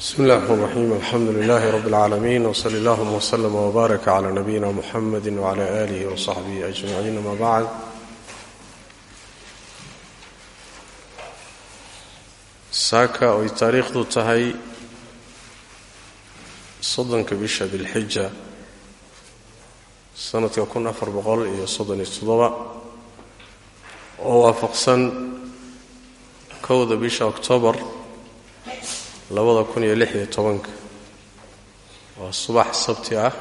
bismi illahi raxmaan raxiim alxamdu lilaahi rabbi اlcaalamiin wsali allahuma wslama wbaaraka cala nabiyina muxamadi wcala aalihi wasaxbihi ajmaciin ama bacd saaka oy taariikhdu tahay soddonka bisha dilxija sanadka kun afar boqol iyo soddon iyo toddoba oo waafaqsan kowda bisha oktoobar labada kun iyo lix iyo tobanka. Waa subax sabti ah.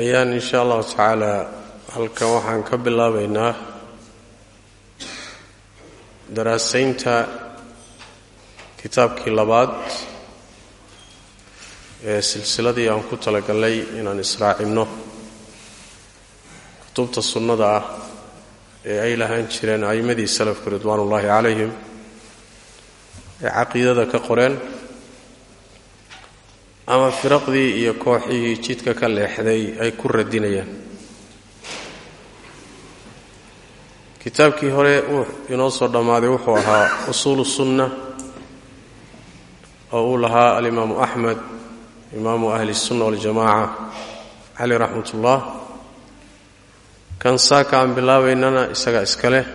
Ayaan insha allahu tacaala halkan waxaan ka bilaabaynaa daraasaynta kitaabkii labaad ee silsiladii aan ku talagalnay inaan israacinno kutubta sunnada ah ee ay lahaan jireen a'immadii salafku ridwaanullaahi calayhim ee caqiidada ka qoreen ama firaqdii iyo kooxihii jidka ka leexday ay ku radinayaan. Kitaabkii hore inoo soo dhammaaday wuxuu ahaa usuulu sunna oo uu lahaa alimaamu axmed imaamu ahli sunna waljamaaca cali raxmatullah kan saaka aan bilaabaynana isaga iska leh.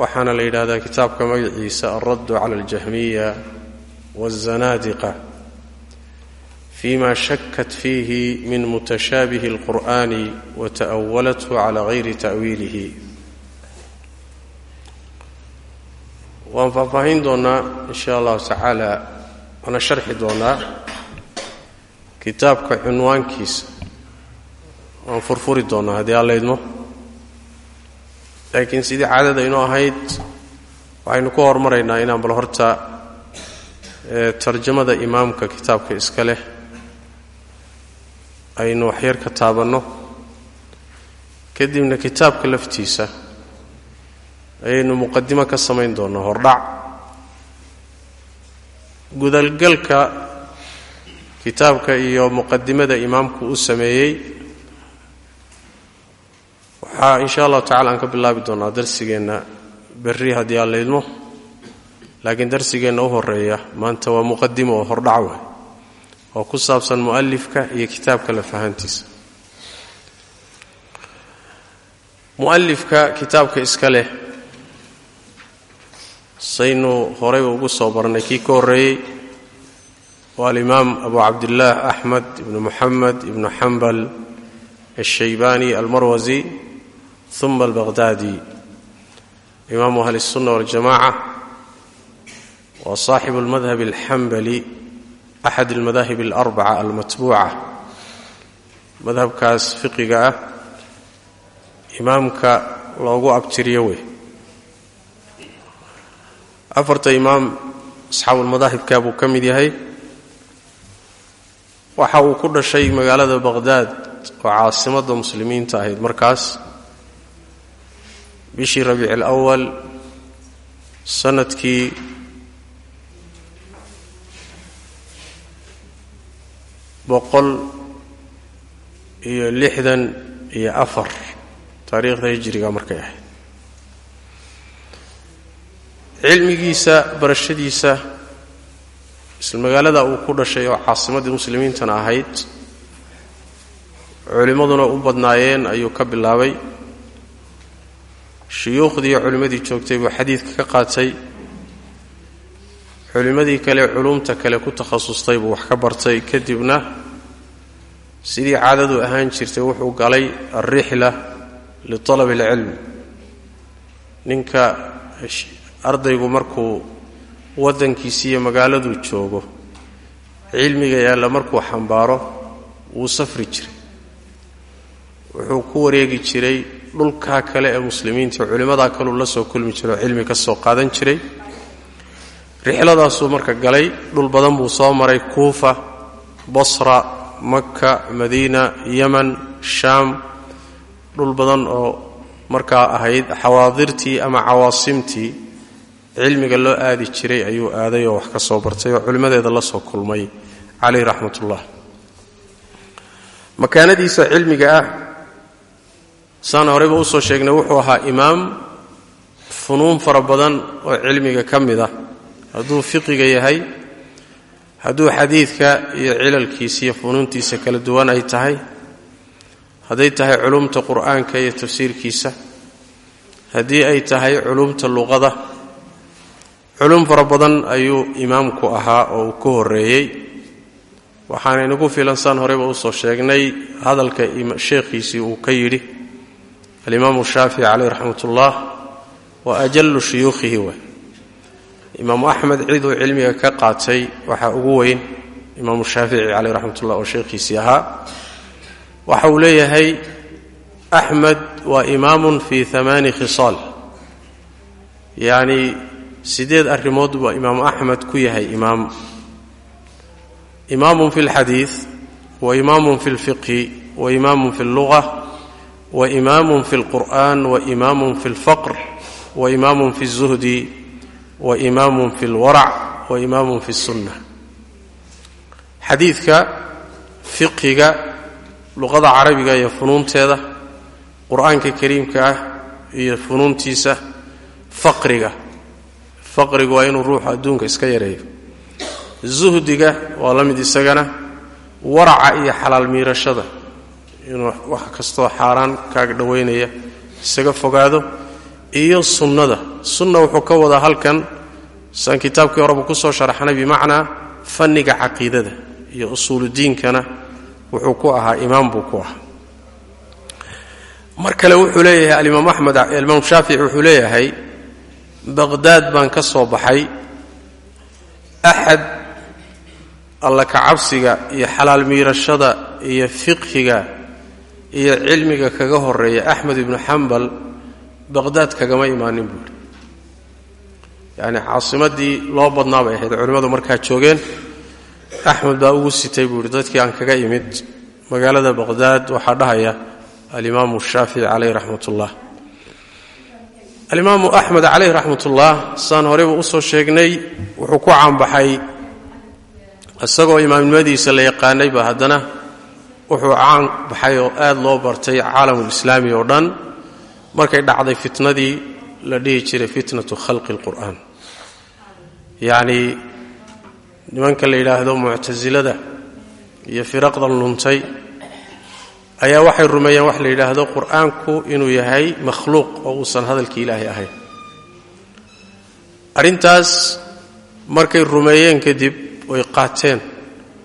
Waxaana la yidhahdaa kitaabka magaciisa alraddu cala aljahmiya waazanaadiqa fima shakat fiihi min mutashaabihi اlqur'ani wata'awalathu cala gayri ta'wiilihi. Waan faahfaahin doonnaa in sha allahu tacaala waana sharxi doonnaa kitaabka cunwaankiisa waan furfuri doonnaa haddii aan laydmo laakiin sidii caadada inoo ahayd waxaynu ku hormaraynaa inaan bal horta tarjamada imaamka kitaabka iska leh aynu waxyar ka taabanno. Kadibna kitaabka laftiisa ayaynu muqadimo ka samayn doonnaa hordhac. Gudalgalka kitaabka iyo muqadimada imaamku u sameeyey waxaa in sha allahu tacala aan ka bilaabi doonnaa darsigeenna. Berri haddii aan laydmo laakiin darsigeenna u horreeya maanta waa muqadimo oo hordhac waay. Oo ku saabsan mu'alifka iyo kitaabka la fahantiisa mu'alifka kitaabka iska leh saynu horeyba ugu soo barnay kii ka horreeyey waa alimaam abu cabdillaah axmed ibnu muxamed ibnu xambal alshaybani almarwasi uma albaqhdaadi imaamu ahli الsunna waاljamaca waa saaxibu اlmadhab اlxambali axad almadaahib alarbaca almatbuuca madhabkaas fiqiga ah imaamka loogu abtiriyo wey afarta imaam asxaabulmadaahibka buu ka mid yahay waxa uu ku dhashay magaalada baqhdaad oo caasimadda muslimiinta ahayd markaas bishii rabiic alawal sannadkii boqol iyo lixdan iyo afar. Taariikhda hijiriga markay ahayd. Cilmigiisa barashadiisa isla magaalada uu ku dhashay oo caasimaddii muslimiintana ahayd culimmaduna u badnaayeen ayuu ka bilaabay shuyuukhdii culimmadii joogtay buu xadiidka ka qaatay. Culimmadii kale culumta kale ku takhasustay buu wax ka bartay. Kadibna sidii caadadu ahaan jirtay wuxuu galay alrixla litalab alcilm ninka ardaygu markuu waddankiisi iyo magaaladuu joogo cilmiga yaalla markuu xambaaro wuu safri jiray. Wuxuu ku wareegi jiray dhulkaa kale ee muslimiinta culimmadaa kaluu la soo kulmi jiray oo cilmi ka soo qaadan jiray. Rixladaasuu marka galay dhul badan buu soo maray kuufa basra maka madiina yeman shaam. Dhul badan oo markaa ahayd xawaadirtii ama cawaasimtii cilmiga loo aadi jiray ayuu aaday oo wax ka soo bartay oo culimmadeeda la soo kulmay. Caleyh raxmatullah. Makaanadiisa cilmiga ah saan horeyba u soo sheegnay wuxuu ahaa imaam funuun fara badan oo cilmiga ka mid ah. Hadduu fiqiga yahay hadduu xadiidka iyo cilalkiisa iyo funuuntiisa kala duwan ay tahay hadday tahay culumta qur'aanka iyo tafsiirkiisa haddii ay tahay culumta luqada culum fara badan ayuu imaamku ahaa oo uu ka horreeyey. Waxaana inagu filan saan horeyba u soo sheegnay hadalka sheekhiisii uu ka yidhi alimaamu shaafici caleyh raxmatullah wa ajallu shuyuukhihi waay imaamu axmed cid uu cilmiga ka qaatay waxaa ugu weyn imaamu shaafici caleyh raxmatullah oo sheekhiisii ahaa waxa uu leeyahay axmed waa imaamun fii amaani khisaal yacni sideed arrimood buu imaamu axmed ku yahay imaam imaamun fi اlxadiid wa imaamun fi اlfiqhi wa imaamun fi اlluga wa imaamun fi اlqur'an wa imaamun fi اlfaqr wa imaamun fi الzuhdi wa imaamun fi اlwarac wa imaamun fi الsunna xadiidka fiqhiga luqada carabiga iyo funuunteeda qur-aanka kariimka ah iyo funuuntiisa faqriga faqrigu waa inuu ruuxu adduunka iska yareeyo zuhdiga waa la mid isagana waraca iyo xalaal miirashada inuu wax kastoo xaaraan kaaga dhowaynaya isaga fogaado. Iyo sunnada. Sunna wuxuu ka wadaa halkan saan kitaabkii horeba ku soo sharaxnay bimacnaa fanniga caqiidada iyo usuuludiinkana wuxuu ku ahaa imaam buu ku ahaa. Mar kale wuxuu leeyahay alimaam axmed alimaam shaafici wuxuu leeyahay baqhdaad baan ka soo baxay axad alla kacabsiga iyo xalaal miirashada iyo fiqhiga iyo cilmiga kaga horreeya axmed ibnu xambal baqhdaad kagama imaanin buuhi yacni caasimadii loo badnaa bay ahayd culimmadu markaa joogeen axmed baa ugu sitay buu dadkii aan kaga imid magaalada baqhdaad waxaa dhahaya alimaamu shaafici caleyh raxmat ullah alimaamu axmed caleyh raxmatullah saan horeyba u soo sheegnay wuxuu ku caanbaxay isagoo imaamnimadiisa la yaqaanayba haddana wuxuu caan baxay oo aad loo bartay caalamulislaami oo dhan. Markay dhacday fitnadii la dhihi jiray fitnatu khalqi اlqur'aan yacnii nimanka la yidhaahdo muctasilada iyo firaqdan luntay ayaa waxay rumeeyeen wax la yidhaahdo qur'aanku inuu yahay makhluuq oo uusan hadalkii ilaahay ahayn. Arrintaas markay rumeeyeen kadib oy qaateen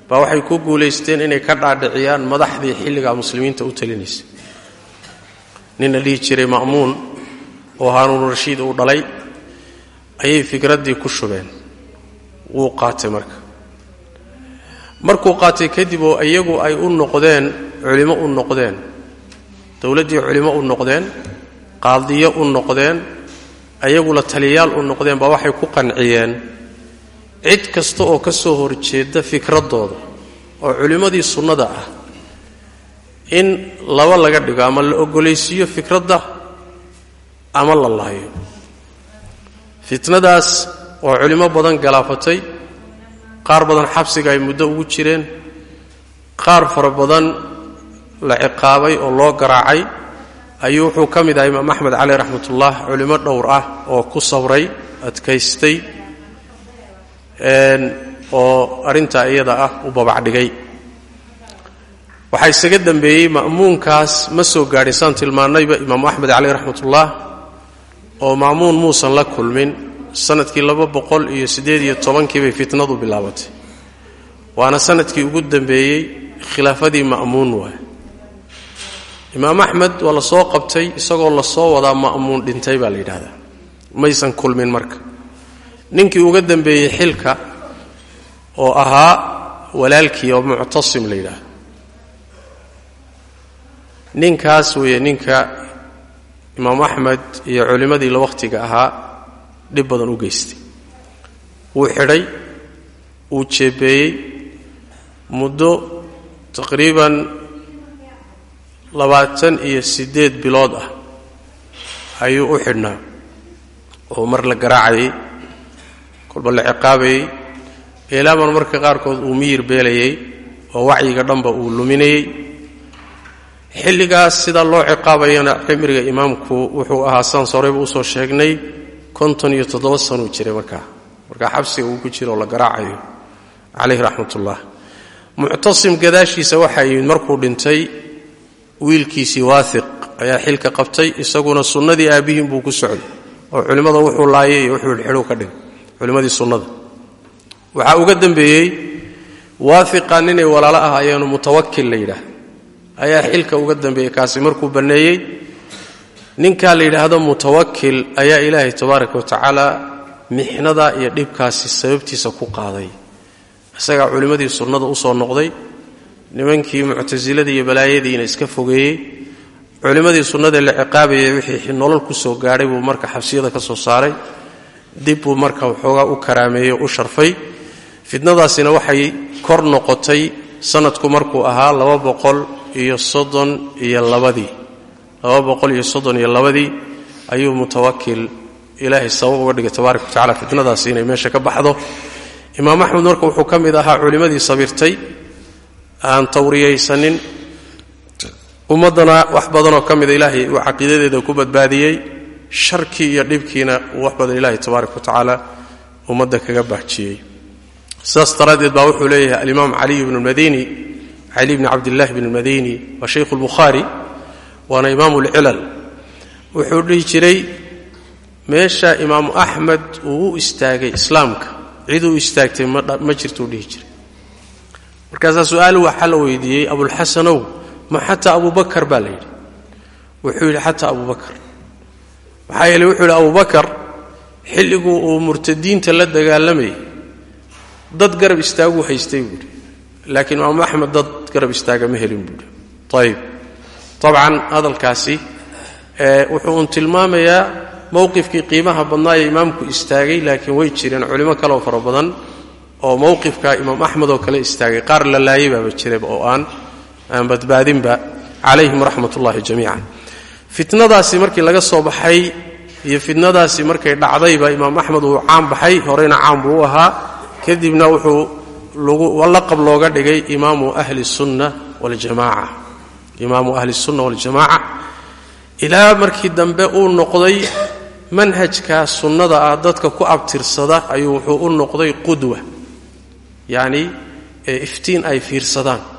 baa waxay ku guulaysteen inay ka dhaadhiciyaan madaxdii xilligaa muslimiinta u talinaysa nin la dhihi jiray ma'muun oo haanuun rashiid uu dhalay ayay fikraddii ku shubeen. Wuu qaatay marka. Markuu qaatay kadib oo iyagu ay u noqdeen culimo u noqdeen dowladdii culimo u noqdeen qaadiyo u noqdeen ayagula taliyayaal u noqdeen baa waxay ku qanciyeen cid kasta oo ka soo horjeeda fikraddooda oo culimmadii sunnada ah in laba laga dhigo ama la ogolaysiiyo fikradda ama la laayo fitnadaas oo culimo badan galaafatay qaar badan xabsiga ay muddo ugu jireen qaar fara badan la ciqaabay oo loo garaacay. Ayuu wuxuu ka mid ahaa imaam axmed caleyh raxmatullah culimo dhowr ah oo ku sabray adkaystay oo arrintaa iyada ah u babacdhigay waxaa isaga dambeeyey ma'muunkaas ma soo gaadhin saan tilmaannayba imaamu axmed caleyh raxmatullah oo ma'muun muusan la kulmin. Sanadkii laba boqol iyo siddeed iyo tobankii bay fitnadu bilaabatay. Waana sannadkii ugu dambeeyey khilaafadii ma'muun waay. Imaam axmed waa la soo qabtay isagoo la soo wadaa ma'muun dhintay baa la yidhaahdaa. Maysan kulmin marka ninkii uga dambeeyey xilka oo ahaa walaalkii oo muctasim la yidhaahdo. Ninkaas weeye ninka imaam axmed iyo culimmadii la wakhtiga ahaa dhib badan u geystay. Wuu xidhay wuu jeebeeyey muddo taqriiban labaatan iyo siddeed bilood ah ayuu u xidhnaa oo mar la garaacayay kolba la ciqaabayey eelaaman marka qaarkood uu miyir beelayey oo wacyiga dhanba uu luminayey xilligaas sidaa loo ciqaabayana cimriga imaamku wuxuu ahaa saan soreyba u soo sheegnay konton iyo toddoba sanuu jiray markaa. Markaa xabsiga uu ku jiro oo la garaacayo. Calayhi raxmatullah. Muctasim gadaashiisa waxaa yimid markuu dhintay wiilkiisii waahiq ayaa xilka qabtay isaguna sunnadii aabbihiin buu ku socday oo culimmada wuxuu laayay wuxuu xidhuu ka dhigay culimmadii sunnada. Waxaa uga dambeeyey waahiqa ninay walaalo ah ayaanu mutawakil la yidhaah ayaa xilka uga dambeeyey kaasi markuu banneeyey ninkaa la yidhaahdo mutawakil ayaa ilaahay tabaaraka wa tacaala mixnada iyo dhibkaasi sababtiisa ku qaaday. Isagaa culimmadii sunnada u soo noqday nimankii muctasiladii iyo balaayadiina iska fogeeyey culimmadii sunnada la ciqaabayay wixii nolol ku soo gaadhay buu marka xabsiyada ka soo saaray dib buu marka waxoogaa u karaameeyey u sharfay. Fitnadaasina waxay kor noqotay sanadku markuu ahaa laba boqol iyo soddon iyo labadii. Laba boqol iyo soddon iyo labadii ayuu mutawakil ilaahay sabab uga dhigay tabaaraka wa tacala fitnadaasi inay meesha ka baxdo. Imaam axmed marka wuxuu ka mid ahaa culimmadii sabirtay aan tawriyaysanin. Ummaddana wax badanoo ka mida ilaahay uu caqiidadeeda ku badbaadiyey sharkii iyo dhibkiina uu wax badan ilaahay tabaaraka wa tacaala ummadda kaga baajiyey. Sidaas daraaddeed baa wuxuu leeyahay alimaam caliy bnu lmadini cali bni cabdillahi bn lmadini waa shaykhu lbukhaari waana imaamu lcilal wuxuu dhihi jiray meesha imaamu axmed uu istaagay islaamka cid u istaagtay ma jirtuu dhihi jiray. Markaasaa su'aal waxaa la weydiiyey abulxasanow ma xataa abubakar baa la yidhi. Wuxuu yidhi xataa abubakar maxaa yeele wuxuu yidhi abubakar xilliguu uu murtadiinta la dagaalamayay dad garab istaaguu haystay buu yidhi. Laakiin imaamu axmed dad garab istaaga ma helin buu yidhi. Ayib dabcan hadalkaasi wuxuu uun tilmaamayaa mowqifkii qiimaha badnaayee imaamku istaagay laakiin way jireen culimo kaleoo fara badan oo mowqifka imaam axmed oo kale istaagay. Qaar la laayay baaba jiraba oo aan aan badbaadinba. Calayhim raxmat ullahi jamiican fitnadaasi markii laga soo baxay iyo fitnadaasi markay dhacdayba imaam axmed uu caan baxay horeyna caan buu u ahaa. Kadibna wuxuu laqab looga dhigay imaamu ahli sunna waljamaaca imaamu ahli sunna waljamaaca ilaa markii dambe uu noqday manhajka sunnada ah dadka ku abtirsada ayuu wuxuu u noqday qudwa. Yacni iftiin ay fiirsadaan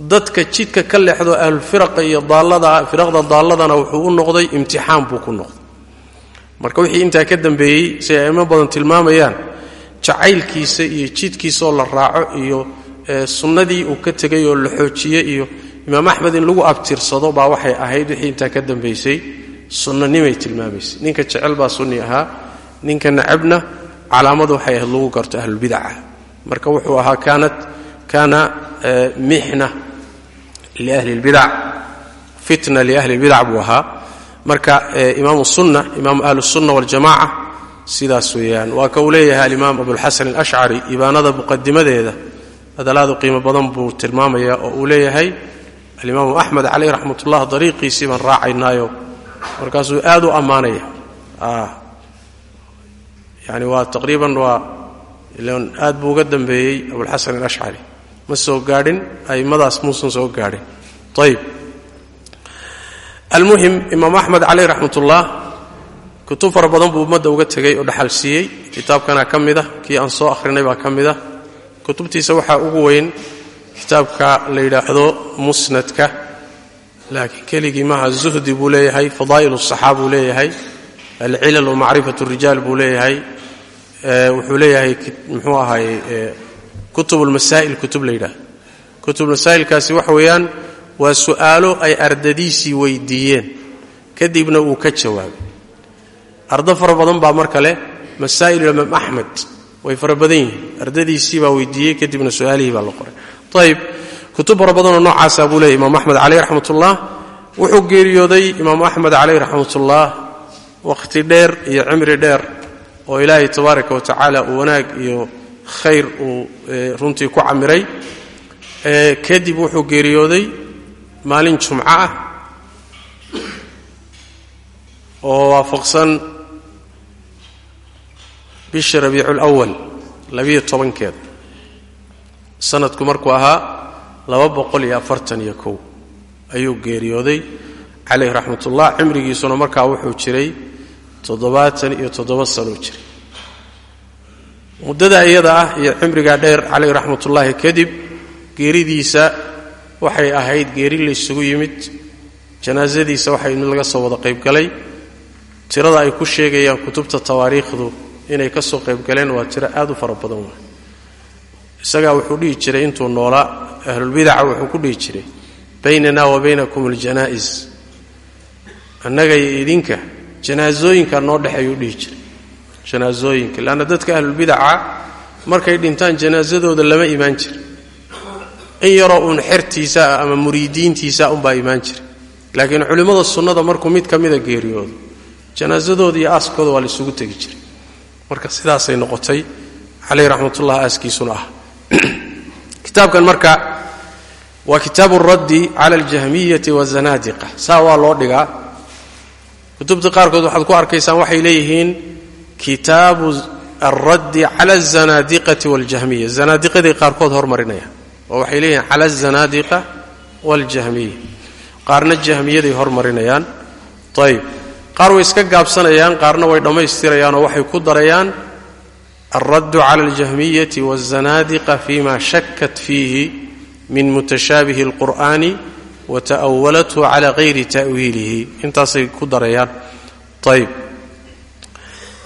dadka jidka ka leexdo ahlulfiraqa iyo daallada firaqda daalladana wuxuu u noqday imtixaan buu ku noqday. Marka wixii intaa ka dambeeyey si ay aimo badan tilmaamayaan jacaylkiisa iyo jidkiisaoo la raaco iyo sunnadii uu ka tegay oo la xoojiye iyo imaam axmed in lagu abtirsado baa waxay ahayd wixii intaa ka dambaysay sunnanimay tilmaamaysay ninka jecel baa sunni ahaa ninka nacabna calaamadu waxay ahayd lagu garto ahlulbidaca marka wuxuu ahaa kaanat kaana mixna liahli lbidac fitna liahli lbidac buu ahaa marka imaamu sunna imaamu ahlusunna waljamaca sidaas weeyaan waa ka uu leeyahay alimaam abulxasan alashcari ibaanada muqadimadeeda hadalaadu qiimo badan buu tilmaamaya oo uu leeyahay alimaamu axmed caleyh raxmat dariiqiisii baan raacaynaayo markaasuu aad u ammaanaya yani waa taqriiban waa aad buu uga dambeeyey abulxasan alashcari ma soo gaadhin a'immadaas muusan soo gaadhin. Ayib almuhim imaam axmed caleyh raxmatullaah kutub fara badan buu ummadda uga tegay oo dhaxal siiyey. Kitaabkana ka mid ah kii aan soo akhrinay baa ka mid ah. Kutubtiisa waxaa ugu weyn kitaabka la yidhaahdo musnadka. Laakiin keligii maaha zuhdi buu leeyahay fadaa'il usaxaa buu leeyahay alcilal wa macrifat rijaal buu leeyahay. Wuxuu leeyahay muxuu ahaay kutub اlmasaa'il kutub la yidhahdo kutub masaa'ilkaasi waxa weeyaan waa su'aalo ay ardadiisii weydiiyeen. Kadibna uu ka jawaabay. Ardo fara badan baa mar kale masaa'il imaam axmed way fara badan yihiin. Ardadiisii kadibna su'aalihii baa la qoray. Ayib kutub fara badanoo noocaasa buu leeyay imaam axmed caleyh raxmatullah. Wuxuu geeriyooday imaamu axmed caleyh raxmatullah wakhti dheer iyo cimri dheer oo ilaahay tabaaraka wa tacaala uu wanaag iyo khayr uu runtii ku camiray. Kadib wuxuu geeriyooday maalin jumco ah oo waafaqsan bisha rabiiculawal labiyo tobankeeda sanadku markuu ahaa laba boqol iyo afartan iyo kow ayuu geeriyooday. Caleyh raxmatullah cimrigiisuna markaa wuxuu jiray toddobaatan iyo toddoba sanuu jiray muddada iyada ah iyo cimrigaa dheer caleyh raxmatullaahi kadib geeridiisa waxay ahayd geeri laysugu yimid. Janaasadiisa waxay mid laga soo wada qaybgalay tirada ay ku sheegayaan kutubta tawaariikhdu inay ka soo qaybgaleen waa tiro aad u fara badan isagaa wuxuu dhihi jiray intuu noolaa ahlulbidaca wuxuu ku dhihi jiray baynana wa baynakum aljanaa'is annaga iyo idinka janaasooyinka noo dhexeeyuu dhihi jiray janaasooyinka leanna dadka ahlulbidaca markay dhintaan janaasadooda lama imaan jira in yaroo uun xertiisa ah ama muriidiintiisa unbaa imaan jira laakiin culimmada sunnada markuu mid ka mida geeriyoodo janaasadooda iyo aaskooda waa la tegi jiray marka sidaasay noqotay caleyh raxmatullah aaskiisuna ah. Kitaabkan marka waa kitaabu raddi cala aljahmiyati wazanaadiqa saa waa loo dhigaa. Kutubta qaarkood waxaad ku arkaysaan waxay leeyihiin kitaabu alraddi cala alzanaadiqati waljahmiya. Zanaadiqaday qaarkood hormarinayaan oo waxay leeyihiin cala alzanaadiqa waljahmiya. Qaarna jahmiyaday hormarinayaan ayib qaar way iska gaabsanayaan qaarna way dhammaystirayaan oo waxay ku darayaan alraddu cala aljahmiyati waazanaadiqa fima shakat fiihi min mutashaabihi alqur'ani wa ta'awalathu cala hayri ta'wiilihi. Intaasay ku darayaan. Ayib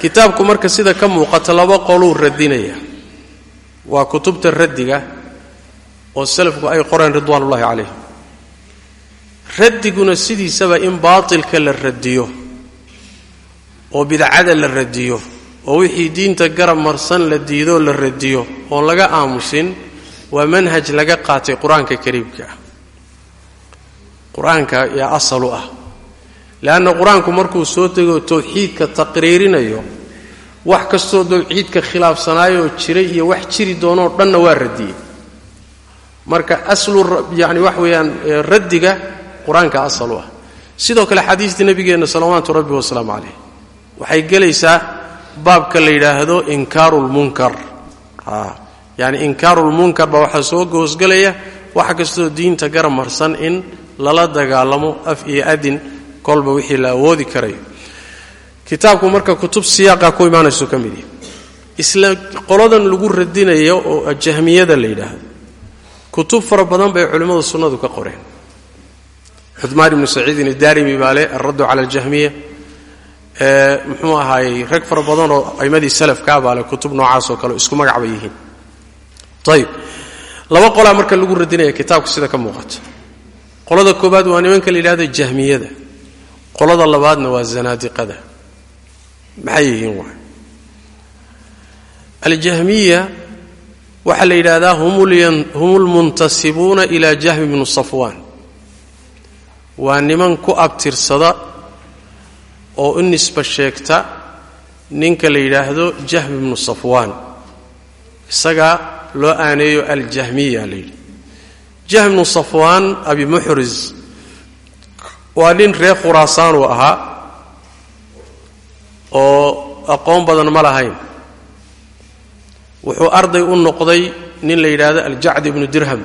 kitaabku marka sida ka muuqata laba qoluu radinaya. Waa kutubta raddiga oo salafku ay qoreen ridwaanullahi calayhim raddiguna sidiisaba in baatilka la radiyo oo bidcada la radiyo oo wixii diinta garab marsan la diidoo la radiyo oon laga aamusin waa manhaj laga qaatay qur'aanka kariimka ah qur'aanka yaa asal u ah leanna qur'aanku markuu soo dego towxiidka taqriirinayo wax kastoo towxiidka khilaafsanaayoo jiray iyo wax jiri doonoo dhanna waa radiyey marka aslu yani wax weeyaan raddiga qur'aanka asal ah sidoo kale xadiistii nabigeenna salawaatu rabbi wasalaamu calayh waxay gelaysaa baabka la yidhaahdo inkaaru lmunkar yani inkaaru lmunkar baa waxaa soo goosgelaya wax kastoo diinta garab marsan in lala dagaalamo af iyo adin kolba wixii la awoodi karayo kitaabku marka kutub siyaaqa ku imaanayso ka mid yahy isla qoladan lagu radinayo oo jahmiyada la yidhaahdo. Kutub fara badan bay culimmadu sunnadu ka qoreen. Cumaan ibnu saciidin idaarimi baa le alraddu cala aljahmiya. Muxuu ahaayey rag fara badanoo aimadii salafkaa baa le kutub noocaasoo kale isku magac bay yihiin. Ayib laba qolaa marka lagu radinaya kitaabka sida ka muuqata. Qolada koobaad waa nimanka la yidhahdo jahmiyada qolada labaadna waa zanaadiqada. Maxay yihiin waay? Aljahmiya waxaa la yidhaahdaa hum lmuntasibuuna ila jahmi bnu safwaan waa niman ku abtirsada oo u nisba sheegta ninka la yidhaahdo jahmi bnu safwaan isagaa loo aaneeyo aljahmiya la yidhi. Jahm bnu safwaan abi muxris waa nin reer khuraasaan uu ahaa oo aqoon badan ma lahayn. Wuxuu arday u noqday nin la yidhaahdo aljacd ibnu dirham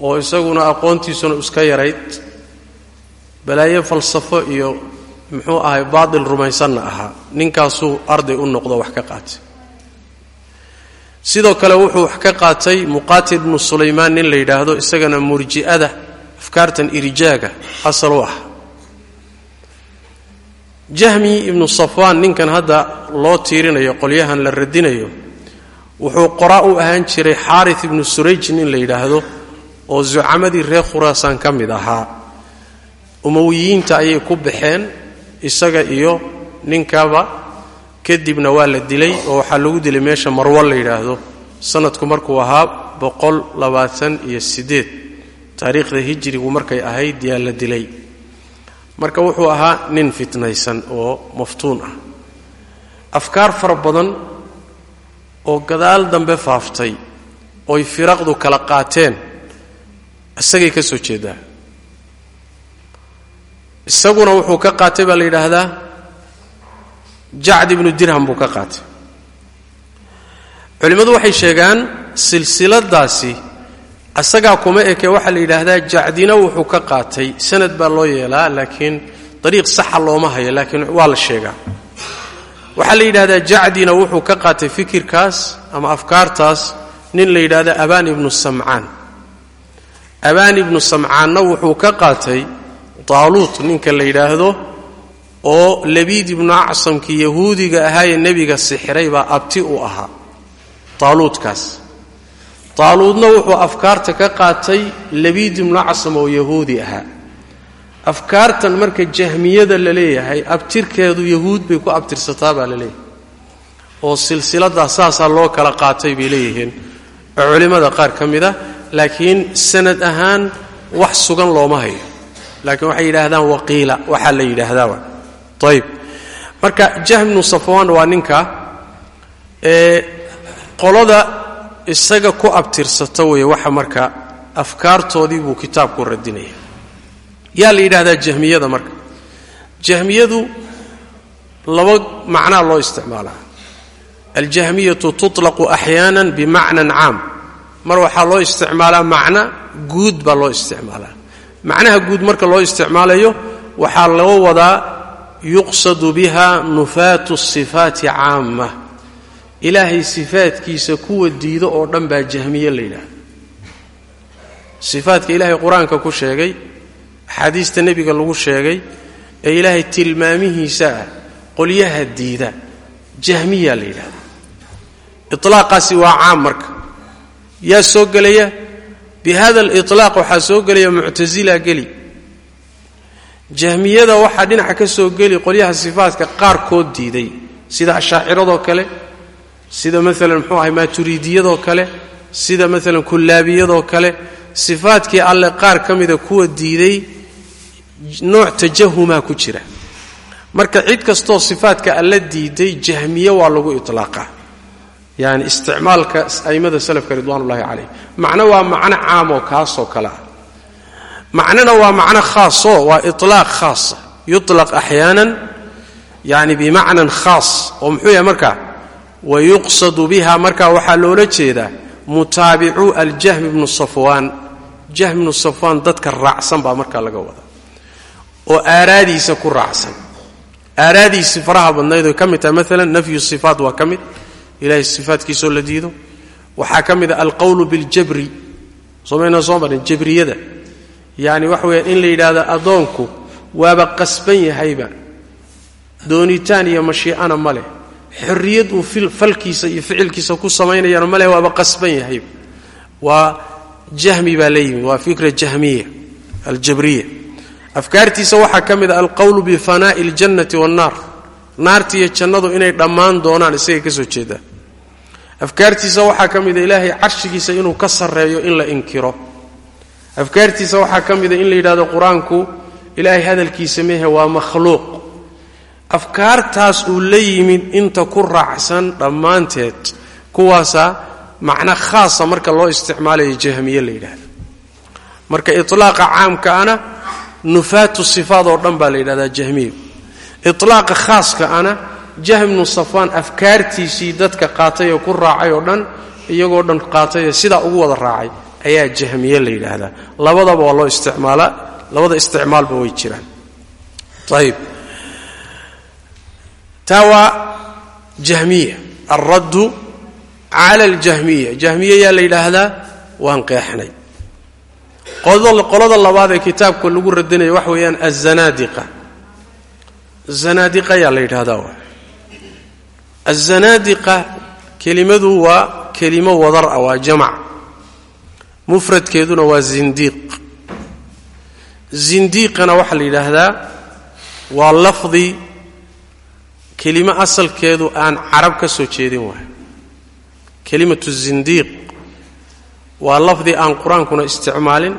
oo isaguna aqoontiisuna iska yarayd. Balaayo falsafo iyo muxuu ahay baatil rumaysanna ahaa. Ninkaasuu arday u noqdo wax ka qaatay. Sidoo kale wuxuu wax ka qaatay muqaatil ibnu sulaymaan nin la yidhaahdo isagana murji'ada afkaartan irjaaga asal u ah. Jahmi ibnu safwaan ninkan hadda loo tiirinayo qolyahan la radinayo wuxuu qoraa u ahaan jiray xaari ibnu surayj nin la yidhaahdo oo zucamadii reer khuraasaan ka mid ahaa. Umawiyiinta ayay ku baxeen isaga iyo ninkaba kadibna waa la dilay oo waxaa lagu dilay meesha marwo la yidhaahdo. Sanadku markuu ahaa boqol labaatan iyo siddeed taariikhda hijrigu markay ahayd yaa la dilay. Marka wuxuu ahaa nin fitnaysan oo maftuun ah. Afkaar fara badan oo gadaal dambe faaftay oy firaqdu kala qaateen isagay ka soo jeedaa isaguna wuxuu ka qaatay baa la yidhaahdaa jacd ibnu dirham buu ka qaatay. Culimmadu waxay sheegaan silsiladaasi isagaa kuma eke waxaa la yidhaahdaa jacdina wuxuu ka qaatay. Sanad baa loo yeelaa laakiin dariiq saxa looma hayo laakiin waa la sheegaa. Waxaa la yidhahdaa jacdina wuxuu ka qaatay fikirkaas ama afkaartaas. Nin la yidhahda abaan ibnu samcaan. Abaan ibnu samcaanna wuxuu ka qaatay taaluut ninka la yidhaahdo oo labiid ibnu acsamkii yahuudiga ahaayee nebiga sixiray baa abti u ahaa taaluudkaas taaluudna wuxuu afkaarta ka qaatay labiid ibnu acsam oo yahuudi ahaa. Afkaartan marka jahmiyada la leeyahay abtirkeedu yahuud bay ku abtirsataa baa la leeyahay. Oo silsiladaa saasaa loo kala qaatay bay leeyihiin. Culimmada qaar ka mid a laakiin sanad ahaan wax sugan looma hayo. Laakiin waxay yidhaahdaan waqiila waxaa la yidhaahdaa ayb marka jahmnu safwan waa ninka qolada isaga ku abtirsata weeye waxa marka afkaartoodii buu kitaabku radinaya. Yaa la yidhahdaa jahmiyada marka? Jahmiyadu laba macnaa loo isticmaalaa. Aljahmiyatu tuطlaqu axyaana bimacnan caam. Mar waxaa loo isticmaalaa macno guud baa loo isticmaalaa. Macnaha guud marka loo isticmaalayo waxaa loo wadaa yuqsadu biha nufaatu sifaati caama ilaahay sifaadkiisa kuwa diido oo dhan baa jahmiye la yidhaahda. Sifaadka ilaahay qur'aanka ku sheegay axaadiista nebiga lagu sheegay ee ilaahay tilmaamihiisa ah qolyaha diida jahmiya la yidhahda ilaaqaasi waa caam marka. Yaa soo gelaya? Bi hada waxaa soo gelaya muctasila geli. Jahmiyada waxaa dhinaca ka soo geli qolyaha sifaadka qaarkood diiday sida ashaaciradoo kale sida maalan mxuu ahay maaturiidiyadoo kale sida maalan kullaabiyadoo kale sifaadkii alle qaar ka mida kuwa diiday nooc tajahumaa ku jira. Marka cid kastoo sifaadka alle diiday jahmiye waa lagu iطlaaqaa yani isticmaalka a'immada salafka ridwan ullahi calayh macno waa macno caamoo kaasoo kale ah. Macnona waa macno khaaso waa ilaaq khaasa yulaq axyaanan yani bimacnan khaas. Oo muxuu yahay marka wayuqsadu biha marka waxaa loola jeedaa mutaabicuu aljahm bnu safwaan jahm bnu safwaan dadka raacsan baa markaa laga wadaa oo aaraadiisa ku raacsan aaraadiisii faraha badnayd ka mid tahay maalan nafyu sifaat waa ka mid ilahay sifaatkiisoo la diido waxaa ka mid a alqowlu biاljabri somayna soo marin jabriyada yani waxa weeyaan in la yidhaahdo addoonku waaba qasban yahayba doonitaan iyo mashii'ana ma leh xorriyad uu falkiisa iyo ficilkiisa ku samaynayana ma waaba qasban yahayba waa jahmi baa la yimid waa fikra jahmiya aljabriya. Afkaartiisa waxaa ka mid a alqowlu bifanaa'i اljannati waannaar naarta iyo jannadu inay dhammaan doonaan isagay ka soo jeedaan afkaartiisa waxaa ka mida ilaahay carshigiisa inuu ka sarreeyo in la inkiro. Afkaartiisa waxaa ka mida in la yidhahdo qur'aanku ilaahay hadalkiisa mehe waa makhluuq afkaartaas uu la yimid inta ku raacsan dhammaanteed kuwaasaa macno khaasa marka loo isticmaalayo jahmiye la yidhahdo marka iطlaaqa caamkaana nufaatu sifaad oo dhan baa la yidhahdaa jahmiyu iطlaaqa khaaska ana jahmnu safaan afkaartiisii dadka qaatay oo ku raacay oo dhan iyagoo dhan qaatayee sidaa ugu wada raacay ayaa jahmiye la yidhaahdaa. Labadaba waa loo isticmaalaa labada isticmaalba way jiraan. Ayib taa waa jahmiya. Alraddu cala aljahmiya. Jahmiye yaa la yidhaahdaa waan qeexnay. Qolada labaad ee kitaabka lagu radinaya waxa weeyaan azanaadiqa zanaadiqa yaa la yidhahdaa waa. Azanaadiqa kelimadu waa kelimo wadar ah waa jamac. Mufradkeeduna waa zindiiq. Zindiiqana waxaa la kelimo asalkeedu aan carab ka soo jeedin waay. Kelimatu zindiiq. Waa lafdi aan qur'aankuna isticmaalin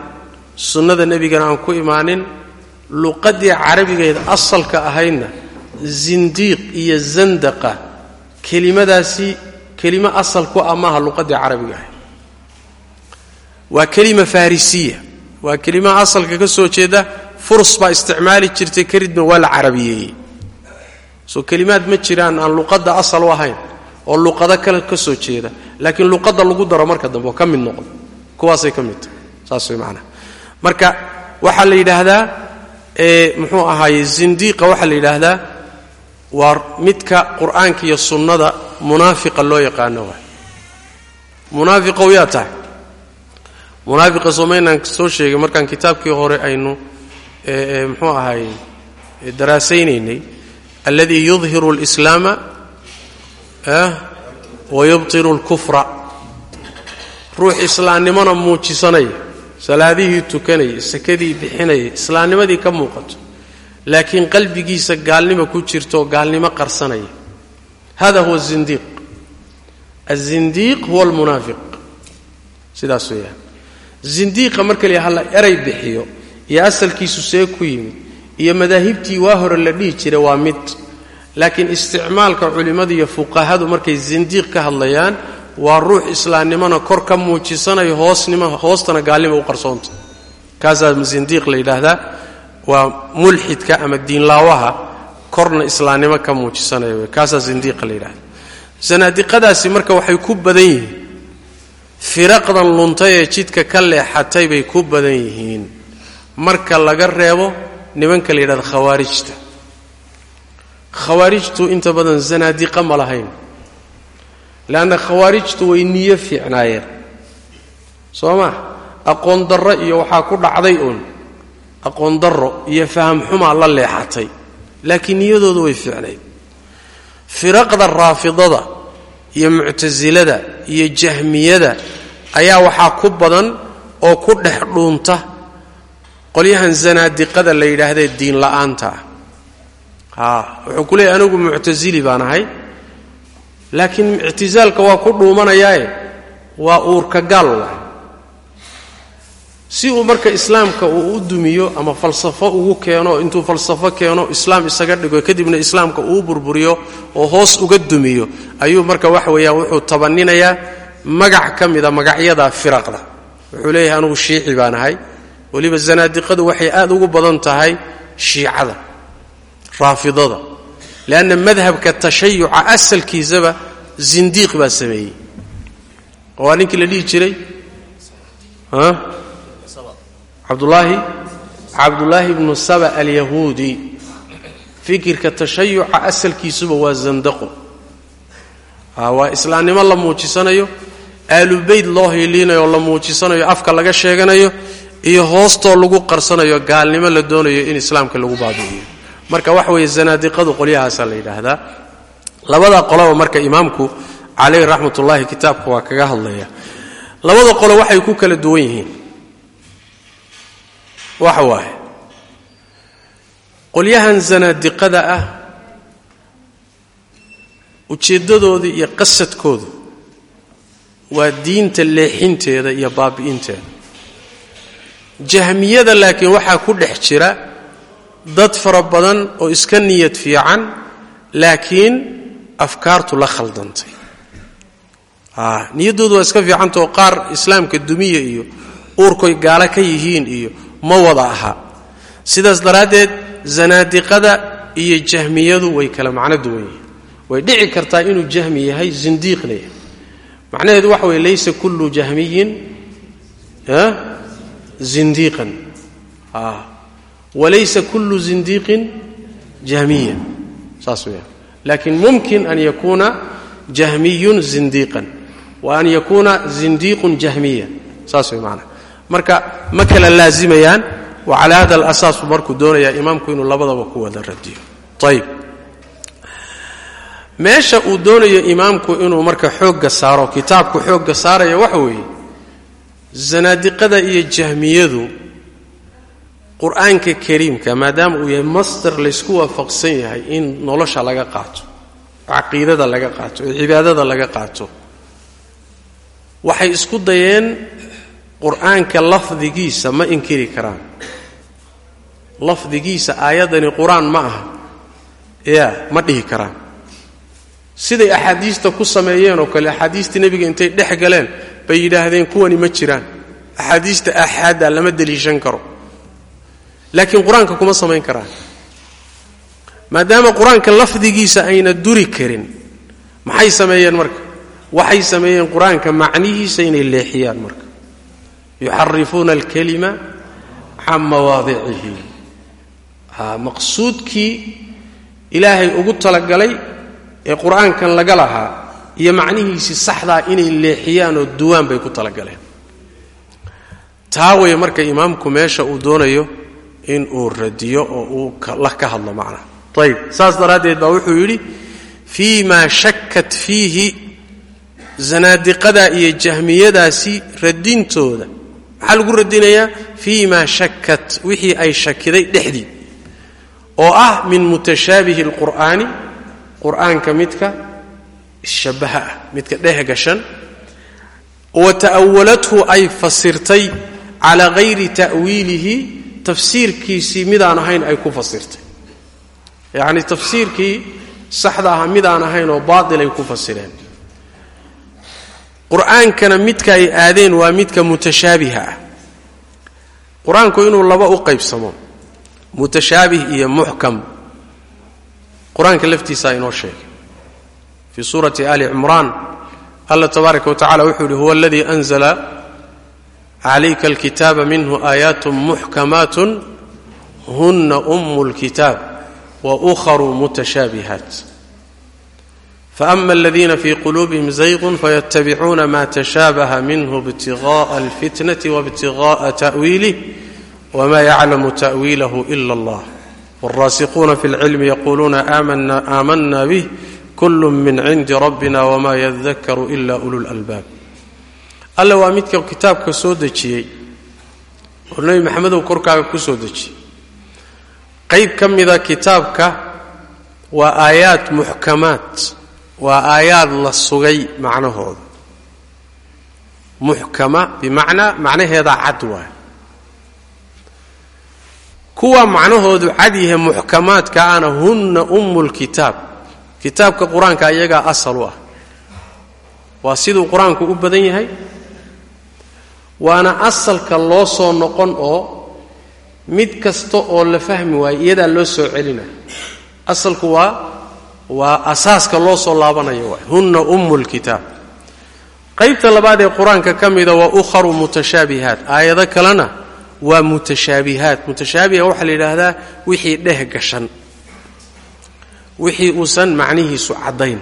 sunnada nebigana aan ku imaanin luqaddii carabigeeda asalka ahaydna zindiiq iyo zandaqa kelimadaasi kelimo asal ku ah maaha luqaddii carabiga ahayd waa kelima farisiya. Waa kelimaha asalka ka soo jeeda furs baa isticmaali jirtay karidna waa la carabiyeeyey soo kelimaad ma jiraan aan luqadda asal u ahayn oo luqado kale ka soo jeeda. Laakiin luqadda lagu daro marka dambe oo ka mid noqdo. Kuwaasay ka mid tahay. Saas way marka waxaa la yidhaahdaa muxuu ahaaye zindiiqa waxaa la yidhaahdaa waa midka qur'aanka iyo sunnada munaafiqa loo yaqaano waay. Munaafiqow yaa tahay. Munaafiqa soomaynaan soo sheegay markaan kitaabkii hore aynu muxuu ahaay daraasaynaynay alladii yudhiru اlslaama wayubtilu اlkufra ruux islaamnimona muujisanaya salaadihii tukanaya sakadii bixinaya islaamnimadii ka muuqato laakiin qalbigiisa gaalnimo ku jirto gaalnimo qarsanaya hada huwa الzindiiq الzindiiq huwa اlmunaafiq sidaas weeyaan zindiiqa marka la halla eray bixiyo iyo asalkiisu see ku yimid iyo madaahibtii waa hore la dhihi jiray waa mid. Laakiin isticmaalka culimmadu iyo fuqahadu markay zindiiq ka hadlayaan waa ruux islaamnimona kor ka muujisanayo hoosnimo hoostana gaalnima u qarsoonta. Kaasaa zindiiq la yidhaahdaa waa mulxidka ama diinlaawaha korna islaamnimo ka muujisanayo kaasaa zindiiqa la yidhahda zanaadiqadaasi marka waxay ku badan yihiin. Firaqdan luntay ee jidka ka leexatay bay ku badan yihiin. Marka laga reebo nimanka la yidhahda khawaarijta. Khawaarijtu inta badan zanaadiqa ma lahayn. Leanna khawaarijtu way niyo fiicnaayeen. Soo ma? Aqoon darro iyo waxaa ku dhacday uun. Aqoon darro iyo faham xumaa la leexatay. Laakiin niyadoodu way fiicnayd. Firaqda raafidada iyo muctasilada iyo jahmiyada ayaa waxaa ku badan oo ku dhex dhuunta qolyahan zanaadiqada la yidhaahdee diin la'aanta. Ah wuxuu ku leeyahy anigu muctasili baan ahay laakiin ictisaalka waa ku dhuumanayaae waa uurka gaal waay si uu marka islaamka uu u dumiyo ama falsafo ugu keeno intuu falsafo keeno islaam isaga dhigo kadibna islaamka uu burburiyo oo hoos uga dumiyo ayuu marka waxa weeyaan wuxuu tabaninayaa magac ka mida magacyada firaqda wuxuu leeyahay anugu shiici baan ahay weliba zanaadiqadu waxay aad ugu badan tahay shiicada raafidada leanna madhabka tashayuca asalkiisaba zindiiq baa sameeyey. Waa ninkii la dhihi jiray? Cabdulaahi cabdulaahi bnu saba alyahuudi. Fikirka tashayuca asalkiisuba waa zandaqo waa islaamnimo la muujisanayo aalubeyt loo hiiliinayo oo la muujisanayo afka laga sheeganayo iyo hoostoo lagu qarsanayo gaalnimo la doonayo in islaamka lagu baabi'iyo. Marka waxa weeye zanaadiqadu qolyahaasaa la yidhaahdaa. Labada qoloba marka imaamku caleyh raxmatullaahi kitaabka waa kaga hadlaya. Labada qolo waxay ku kala duwan yihiin. Waxa waaye. Qolyahan zanaadiqada ah ujeeddadooda iyo qasadkooda waa diinta leexinteeda iyo baabi'inteeda jahmiyada laakiin waxaa ku dhex jira dad fara badan oo iska niyad fiican laakiin afkaartu la khaldantay. Niyaddoodu waa iska fiicantao qaar islaamka dumiya iyo uurkoy gaalo ka yihiin iyo ma wada aha. Sidaas daraaddeed zanaadiqada iyo jahmiyadu way kala macno duwan yihiin way dhici kartaa inuu jahmi yahay zindiiqna yahay macnaheedu waxa weye laysa kullu jahmiyin zindiiqan walaysa kullu zindiiqin jahmiya. Saas weeyaan laakiin mumkin an yakuuna jahmiyun zindiiqan wa an yakuuna zindiiqun jahmiya. Saas wey maanaa marka ma kala laazimayaan? Wa calaa hada alasaasu markuu doonayaa imaamku inuu labadaba ku wada radiyo. Ayib meesha uu doonayo imaamku inuu marka xoogga saaro kitaabku xoogga saaraya waxa weeye zanaadiqada iyo jahmiyadu qur'aanka kariimka maadaama uu yahay master laysku waafaqsan yahay in nolosha laga qaato caqiidada laga qaato oo cibaadada laga qaato. Waxay isku dayeen qur'aanka lafdigiisa ma inkiri karaan. Lafdigiisa aayaddani qur'aan ma aha. Ya ma dhihi karaan. Siday axaadiista ku sameeyeen oo kale axaadiistii nebiga intay dhex galeen bay yidhaahdeen kuwani ma jiraan. Axaadiista aaxaadda lama deliishan karo. Laakiin qur'aanka kuma samayn karaan. Maadaama qur'aanka lafdigiisa ayna duri karin maxay sameeyeen marka? Waxay sameeyeen qur'aanka macnihiisa inay leexiyaan marka. Yuxarifuuna alkalima can mawaadicihi maqsuudkii ilaahay ugu talagalay ee qur'aankan laga lahaa iyo macnihiisii saxdaa inay leexiyaan oo duwaan bay ku talagaleen. Taa way marka imaamku meesha uu doonayo in uu radiyo oo uu la ka hadlo macnaha ayib saas daraaddeed baa wuxuu yidhi fii maa shakat fiihi zanaadiqada iyo jahmiyadaasi radintooda. Maxaa lagu radinayaa fii maa shakat wixii ay shakiday dhexdii. Oo ah min mutashaabihi alqur'aani qur'aanka midka ishabaha ah midka dheh gashan wa ta'awalathu ay fasirtay calaa hayri ta'wiilihi tafsiirkiisii midaan ahayn ay ku fasirtay. Yacni tafsiirkii saxda aha midaan ahayn oo baatil ay ku fasireen. Qur'aankana midka ay aadeen waa midka mutashaabiha ah qur'aanku inuu laba u qaybsamo mutashaabih iyo muxkam. Qur'aanka laftiisaa inoo sheegay fii suurati ali cimraan allah tabaaraka wa tacala wuxuu yihi huwa aladii anzla calayka alkitaaba minhu aayaat muxkamaat huna umu اlkitaab wa ukharu mutashaabihaat faama aladiina fii quluubihim zayqun fayatabicuuna ma tashaabaha minhu ibtigaءa alfitnati waibtigaءa ta'wiilih wma yaclamu ta'wiilahu ila allah wاlraasiquuna fi اlcilmi yaquluuna aamana bih kul min cindi rabbina wma yadakaru ila ulu lalbaab alle waa midka kitaabka soo dejiyey oo nebi maxamedow korkaaga ku soo dejiyey. Qayb ka mida kitaabka waa aayaad muxkamaat waa aayaad la sugay macnahooda. Muxkama bimacnaa macnaheedaa cad waay kuwa macnahoodu cad yahay muxkamaadka ana hunna ummu lkitaab kitaabka qur'aanka iyagaa asal u ah. Waa siduu qur'aanku u badan yahay waana asalka loo soo noqon oo mid kasta oo la fahmi waayo iyadaa loo soo celina. Asalku waa waa asaaska loo soo laabanayo waay hunna ummu lkitaab qaybta labaad ee qur'aanka ka mida waa ukharu mutashaabihaat aayado kalena waa mutashaabihaat mutashaabiha waxaa la yidhaahdaa wixii dheh gashan wixii uusan macnihiisu caddayn.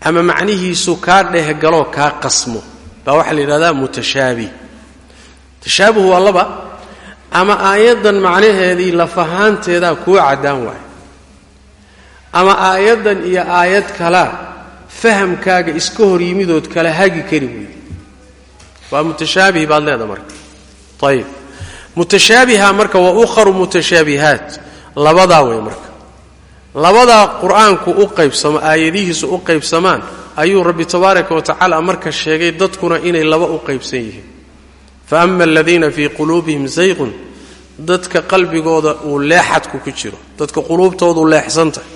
Ama macnihiisu kaa dhehgaloo kaa qasmo. Baa waxaa la yidhahdaa mutashaabih. Tashaabuhu waa laba. Ama aayaddan macnaheedii lafahaanteedaa kuu caddaan waayo. Ama aayaddan iyo aayad kalaa fahamkaaga iska hor yimidood kala hagi kari weyde waa mutashaabih baad leeda marka. Ayib mutashaabiha marka waa ukharu mutashaabihaat labadaa wey marka labadaa qur'aanku u qaybsamo aayadihiisu u qaybsamaan ayuu rabbi tabaaraka wa tacaala marka sheegay dadkuna inay laba u qaybsan yihiin. Fa ama aladiina fii quluubihim zayqun dadka qalbigooda uu leexadku ku jiro dadka quluubtoodu leexsan tahay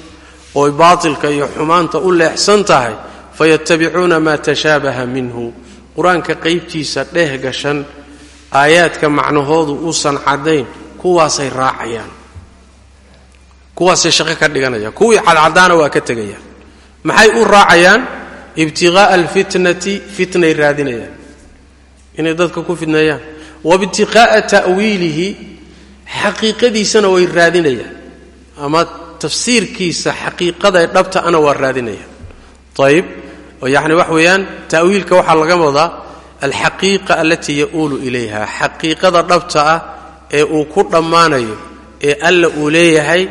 ooy baatilka iyo xumaanta u leexsan tahay fayatabicuuna maa tashaabaha minhu. Qur'aanka qaybtiisa dheh gashan aayaadka macnahoodu uusan caddayn kuwaasay raacayaan kuwaasay shaqo ka dhiganayaan kuwii cadcadaana waa ka tegayaan maxay u raacayaan? Ibtiqaa'a alfitnati fitnay raadinayaan. Inay dadka ku fidneeyaan waibtiqaa'a ta'wiilihi xaqiiqadiisana way raadinayaan. Ama tafsiirkiisa xaqiiqadae dhabta ana waa raadinayaan. Ayib yacni wax weeyaan ta'wiilka waxaa laga wadaa alxaqiiqa alatii ya'uulu ilayha. Xaqiiqada dhabta ah ee uu ku dhammaanayo ee alla uu leeyahay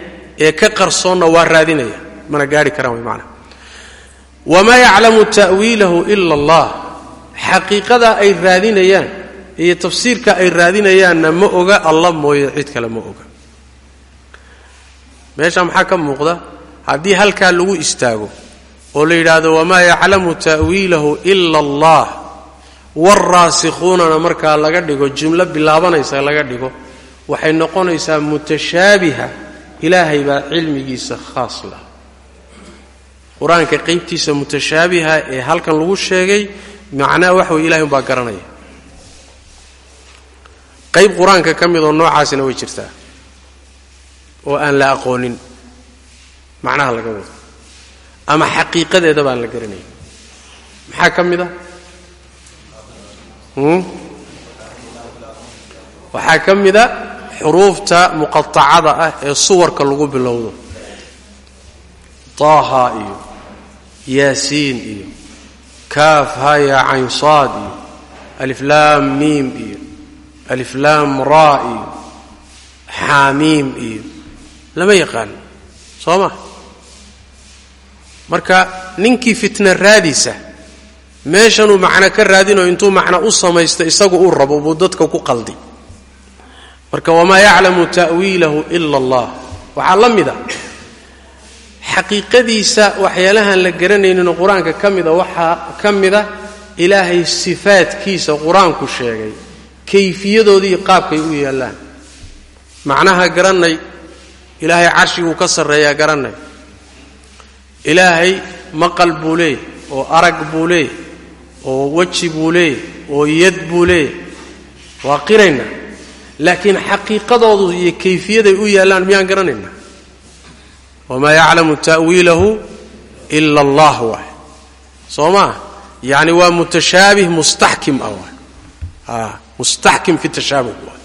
ee ka qarsoonna waa raadinaya. Mana gaari karaan way macana wamaa yaclamu ta'wiilahu ila allah. Xaqiiqadaa ay raadinayaan iyo tafsiirka ay raadinayaanna ma oga alla mooye cid kale ma oga. Meesha maxaa ka muuqda? Haddii halkaa lagu istaago oo la yidhaahdo wamaa yaclamu ta'wiilahu ila allah. Waalraasikhuunana markaa laga dhigo jumlo bilaabanaysa laga dhigo waxay noqonaysaa mutashaabiha ilaahay baa cilmigiisa khaas lah qur'aanka qaybtiisa mutashaabiha ee halkan lagu sheegay macnaha wax wey ilahay umbaa garanaya. Qayb qur'aanka ka midoo noocaasina way jirtaa oo aan la aqoonin macnaha laga wado ama xaqiiqadeeda baan la garanayn. Maxaa ka mid a waxaa ka mida xuruufta muqatacada ah ee suwarka lagu bilowdo. Taaha iyo yaasiin iyo kaaf haya caynsaad iyo aliflaam miim iyo aliflaam raa iyo xaamiim iyo lama yaqaan soo ma? Marka ninkii fitna raadisa meeshanuu macno ka raadinayo intuu macno u samaysto isagu uu rabo buu dadka ku qaldi marka wamaa yaclamu ta'wiilahu ila allah. Waxaa la mida xaqiiqadiisa waxyaalahaan la garanayninoo qur'aanka ka mida waxaa ka mida ilaahay sifaadkiisa qur'aanku sheegay. Kayfiyadoodii qaabkay u yaallaan. Macnaha garannay ilaahay carshiguu ka sarreeyaa garannay. Ilaahay maqal buu leeyay oo arag buu leeyay oo weji buu leeyay oo yad buu leeyay. Waa qirayna laakiin xaqiiqadoodu iyo kayfiyaday u yaallaan miyaan garanayna wamaa yaclamu ta'wiilahu ila allah waay. Soo maa yacni waa mutashaabih mustaxkim ah waay. A mustaxkim fi tashaabuh waay.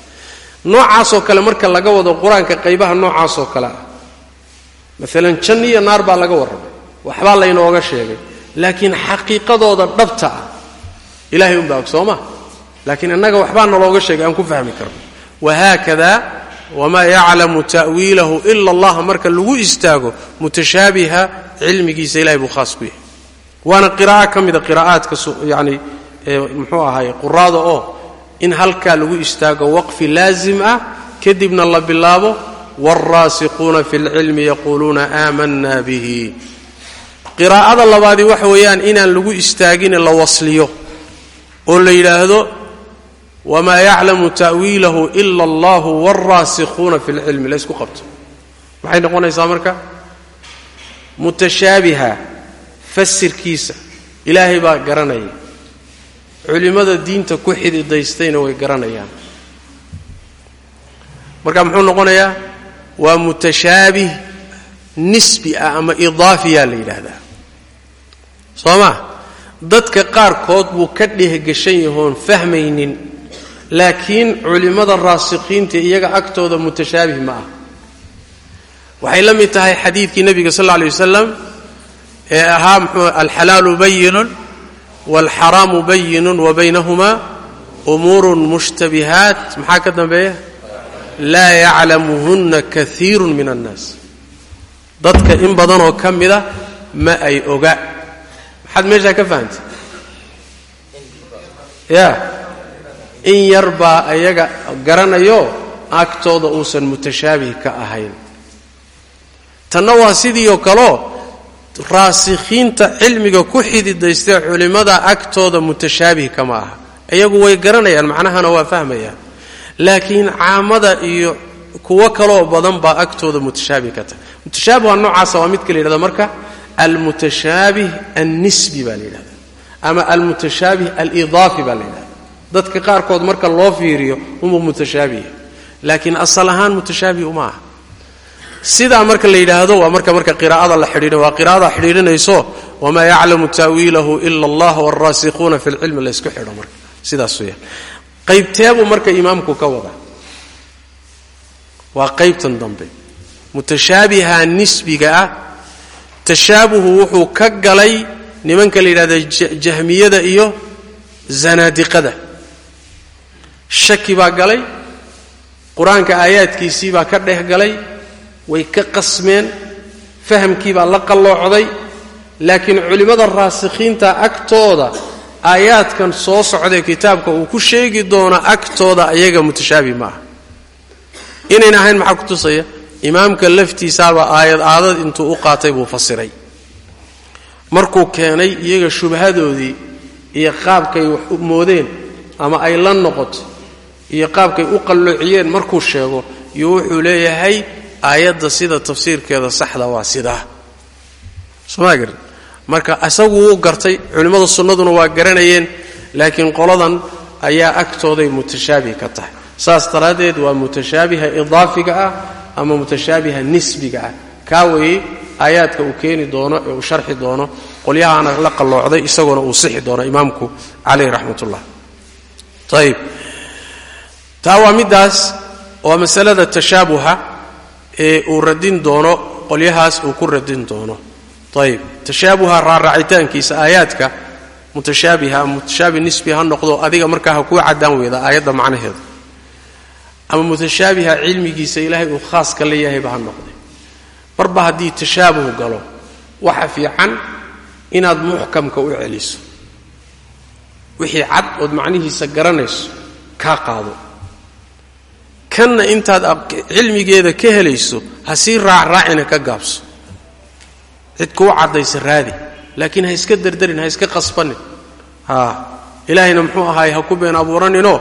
Noocaasoo kale marka laga wado qur'aanka qaybaha noocaasoo kale ah. Maalan jan iyo naar baa laga warramay. Waxbaa laynooga sheegay. Laakiin xaqiiqadooda dhabta ah. Ilahay unbaa og soo ma? Laakiin innaga waxbaa nalooga sheegay aan ku fahmi karno wahaakada wamaa yaclamu ta'wiilahu ila allah marka lagu istaago mutashaabiha cilmigiisa ilahay buu khaas ku yahay waana qiraa'o ka mida qiraa'aadka yani muxuu ahaay quraada oo in halkaa lagu istaago waqfi laazim ah kadibna la bilaabo wاlraasiquuna fi اlcilmi yaquuluuna aamana bihi qiraa'ada labaadii waxa weeyaan inaan lagu istaagine la wasliyo oo la yidhaahdo wamaa yaclamu ta'wiilahu ila allahu wاlraasikuuna fi اlcilmi la ysku qabto maxay noqonaysaa marka mutashaabiha fasirkiisa ilaahay baa garanaya culimmada diinta ku xididaystayna way garanayaan marka muxuu noqonayaa waa mutashaabih nisbi ah ama idaafiyaa la yidhaahdaa soo ma dadka qaarkood buu ka dhehgeshan yahoon fahmaynin laakiin culimmada raasikiinta iyaga agtooda mutashaabih ma ah. Waxay la mid tahay xadiidkii nebiga sal alla lay wasalam ee ahaa muxuu alxalaalu bayinun waalxaraamu bayinun wa baynahumaa umuurun mushtabihaat. Maxaa ka dambeeya? Laa yaclamuhunna kaiirun min annaas. Dadka in badanoo ka mida ma ay oga. Maxaad meeshaa ka fahamtay? Ya in yar baa ayaga garanayo agtooda uusan mutashaabih ka ahayn. Tanna waa sidii oo kaleo raasikhiinta cilmiga ku xididaystee culimmada agtooda mutashaabih kama aha. Iyagu way garanayaan macnahana waa fahmayaan. Laakiin caamada iyo kuwo kaloo badan baa agtooda mutashaabih ka tahay. Mutashaabih waa noocaasa waa midka la yidhahda marka almutashaabih annisbi baa la yidhahda ama almutashaabih alidaafi baa la yidhahda dadka qaarkood marka loo fiiriyo unbuu mutashaabiha laakiin asal ahaan mutashaabih uma aha. Sidaa marka la yidhaahdo waa marka marka qiraa'ada la xidhiidhin waa qiraa'ada xidhiidhinayso wamaa yaclamu ta'wiilahu ila allah waalraasikuuna fi lcilmi la ysku xidho marka. Sidaas weeyaan qaybteebuu marka imaamku ka wada waa qaybtan dambe. Mutashaabiha nisbiga ah tashaabuhu wuxuu ka galay nimanka la yidhahda jahmiyada iyo zanaadiqada shaki baa galay. Qur'aanka aayaadkiisii baa ka dhex galay. Way ka qasmeen. Fahamkii baa la qalloocday laakiin culimmada raasikhiinta agtooda aayaadkan soo socdae kitaabka uu ku sheegi doono agtooda ayaga mutashaabih ma aha. Inayn ahayn maxaa ku tusaya? Imaamka laftiisaaba aayad aadad intuu u qaatay buu fasiray. Markuu keenay iyaga shubhadoodii iyo qaabkay wax moodeen ama ay la noqoto iyo qaabkay u qalloociyeen markuu sheego iyo wuxuu leeyahay aayadda sida tafsiirkeeda saxda waa sidaa somaa garan marka isagu wuu gartay culimmada sunnaduna waa garanayeen laakiin qoladan ayaa agtooday mutashaabih ka tahay. Saas daraaddeed waa mutashaabiha idaafiga ah ama mutashaabiha nisbiga ah. Kaa weeye aayaadka uu keeni doono ee uu sharxi doono qolyahaana la qalloocday isagoona uu sixi doono imaamku caleyh raxmat ayib taa waa middaas waa masalada tashaabuha ee uu radin doono qolyahaas uu ku radin doono. Ayib tashaabuha raaraacitaankiisa aayaadka mutashaabiha ama mutashaabi nisbi ha noqdo adiga markaa ha kuu caddaan weyda aayadda macnaheeda ama mutashaabiha cilmigiisa ilaahay uu khaaska la ha noqde marba haddii tashaabuhu galo waxa fiican inaad muxkamka u celiso. Wixii cad ood macnihiisa garanayso kaa qaado kanna intaad cilmigeeda ka helayso ha sii raacraacina ka gaabso. Cid kuu caddaysa raadi laakiin ha iska derderin ha iska qasbanin. Ha ilaahayna muxuu ahaay ha ku been abuuraninoo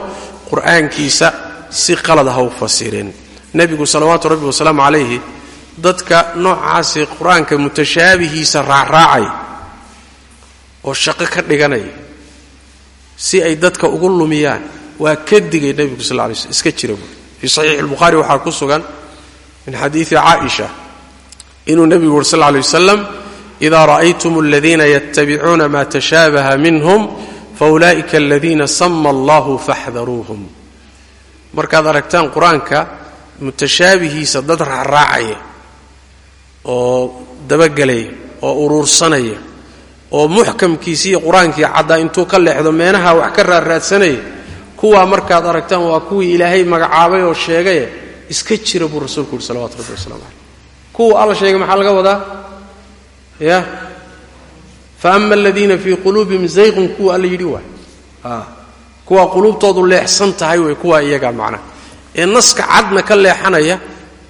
qur'aankiisa si qalad ha u fasirin. Nebigu salawaatu rabbi wasalaamu calayhi dadka noocaasi qur'aanka mutashaabihiisa raacraacaya oo shaqo ka dhiganaya si ay dadka ugu lumiyaan waa ka digay nebigu sal lay slm iska jira buui fii saxiixi albukhaari waxaa ku sugan min xadiidi caaisha inuu nebigu uri sal lla lay wasalam ida ra'aytum aladiina yattabicuuna ma tashaabaha minhum faulaa'ika aladiina sama allahu faxdaruuhum. Markaad aragtaan qur'aanka mutashaabihiisa dad raacraacaya oo dabagelaya oo uruursanaya oo muxkamkiisi iyo qur'aankii caddaa intuu ka leexdo meenaha wax ka raarraadsanaya kuwaa markaad aragtaan waa kuwii ilaahay magacaabay oo sheegaye iska jira buu rasuulku yuri salawatu rabbi waslamu caleyh kuwa alla sheegay maxaa laga wadaa? Ya. Fa ama aladiina fii quluubihim zayqun kuwa alla yidhi waay. Kuwaa quluubtoodu leexsan tahay wey kuwaa iyagaa macnaha ee naska cadna ka leexanaya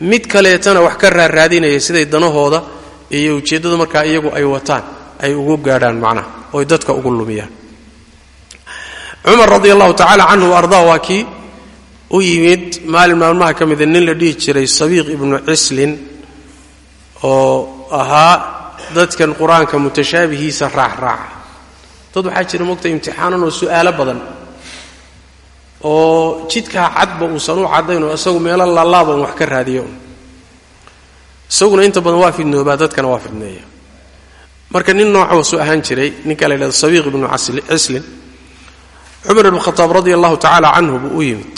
mid kaleetana wax ka raarraadinaya siday danahooda iyo ujeeddada markaa iyagu ay wataan ay ugu gaadhaan macnaha oy dadka ugu lumiyaan cumar radi allahu tacaala canhu wa ardaa waa kii u yimid maalin maalmaha ka mida nin la dhihi jiray sabiiq ibnu cislin oo ahaa dadkan qur'aanka mutashaabihiisa raacraaca dad waxaa jira mogta imtixaanan oo su'aalo badan oo jidkaa cadba uusan u caddaynoo isagu meelo laalaaban wax ka raadiyo. Isaguna inta badan waa fidnoobaa dadkana waa fidneeya. Marka nin noocaasuu ahaan jiray ninka la yidhahdo sabiiq ibnu cislin cumar ibn radi allahu tacaala canhu buu u yimid.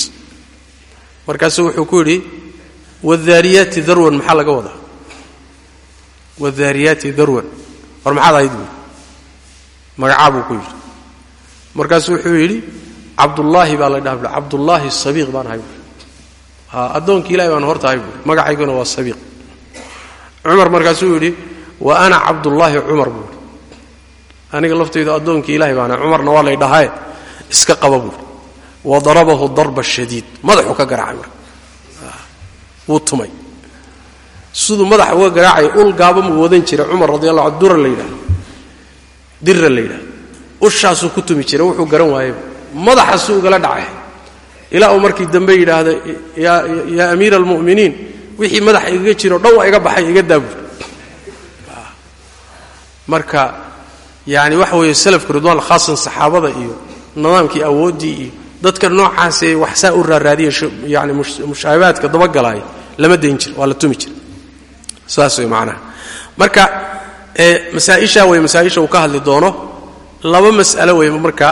Markaasuu wuxuu ku yidhi wadaariyaati darwan maxaa laga wadaa? Wadaariyaati darwan war maxaad ahayd buui magacaa buu ku yidhi. Markaasuu wuxuu yidhi cabdullaahi baa la dhaha cabdullaahi sabiiq baan ahay buui addoonkii ilahi baan hortahay buui magacayguna waa sabiiq. Cumar markaasuu yidhi wa ana cabdullaahi cumar buui aniga laftaydu addoonkii ilahi baana cumarna waa lay dhahaye iska qaba buui wa darabahu darba shadiid. Madaxuu ka garaacay marka. Wuu tumay. Siduu madaxa uga garaacaya ul gaaba muu wadan jiray cumar radi allah dura la yidhahdo dira la yidhahdo ushaasuu ku tumi jiray wuxuu garan waayeyba madaxasuu ugala dhacay. Ilaa uu markii dambe yidhaahda yaa amiira almu'miniin wixii madaxa igaga jiro dhan iga baxay iga daa buuri marka yani waxa weeye salafka ridwaan khaasan saxaabada iyo nidaamkii awooddii iyo dadka noocaasee wax saa u raaraadiya yani mushaabahaadka dabagalaaya lama dayn jir waa la tumi jir. Saas way macnaha. Marka masaaisha way masaaisha uu ka hadli doono laba mas'alo wey marka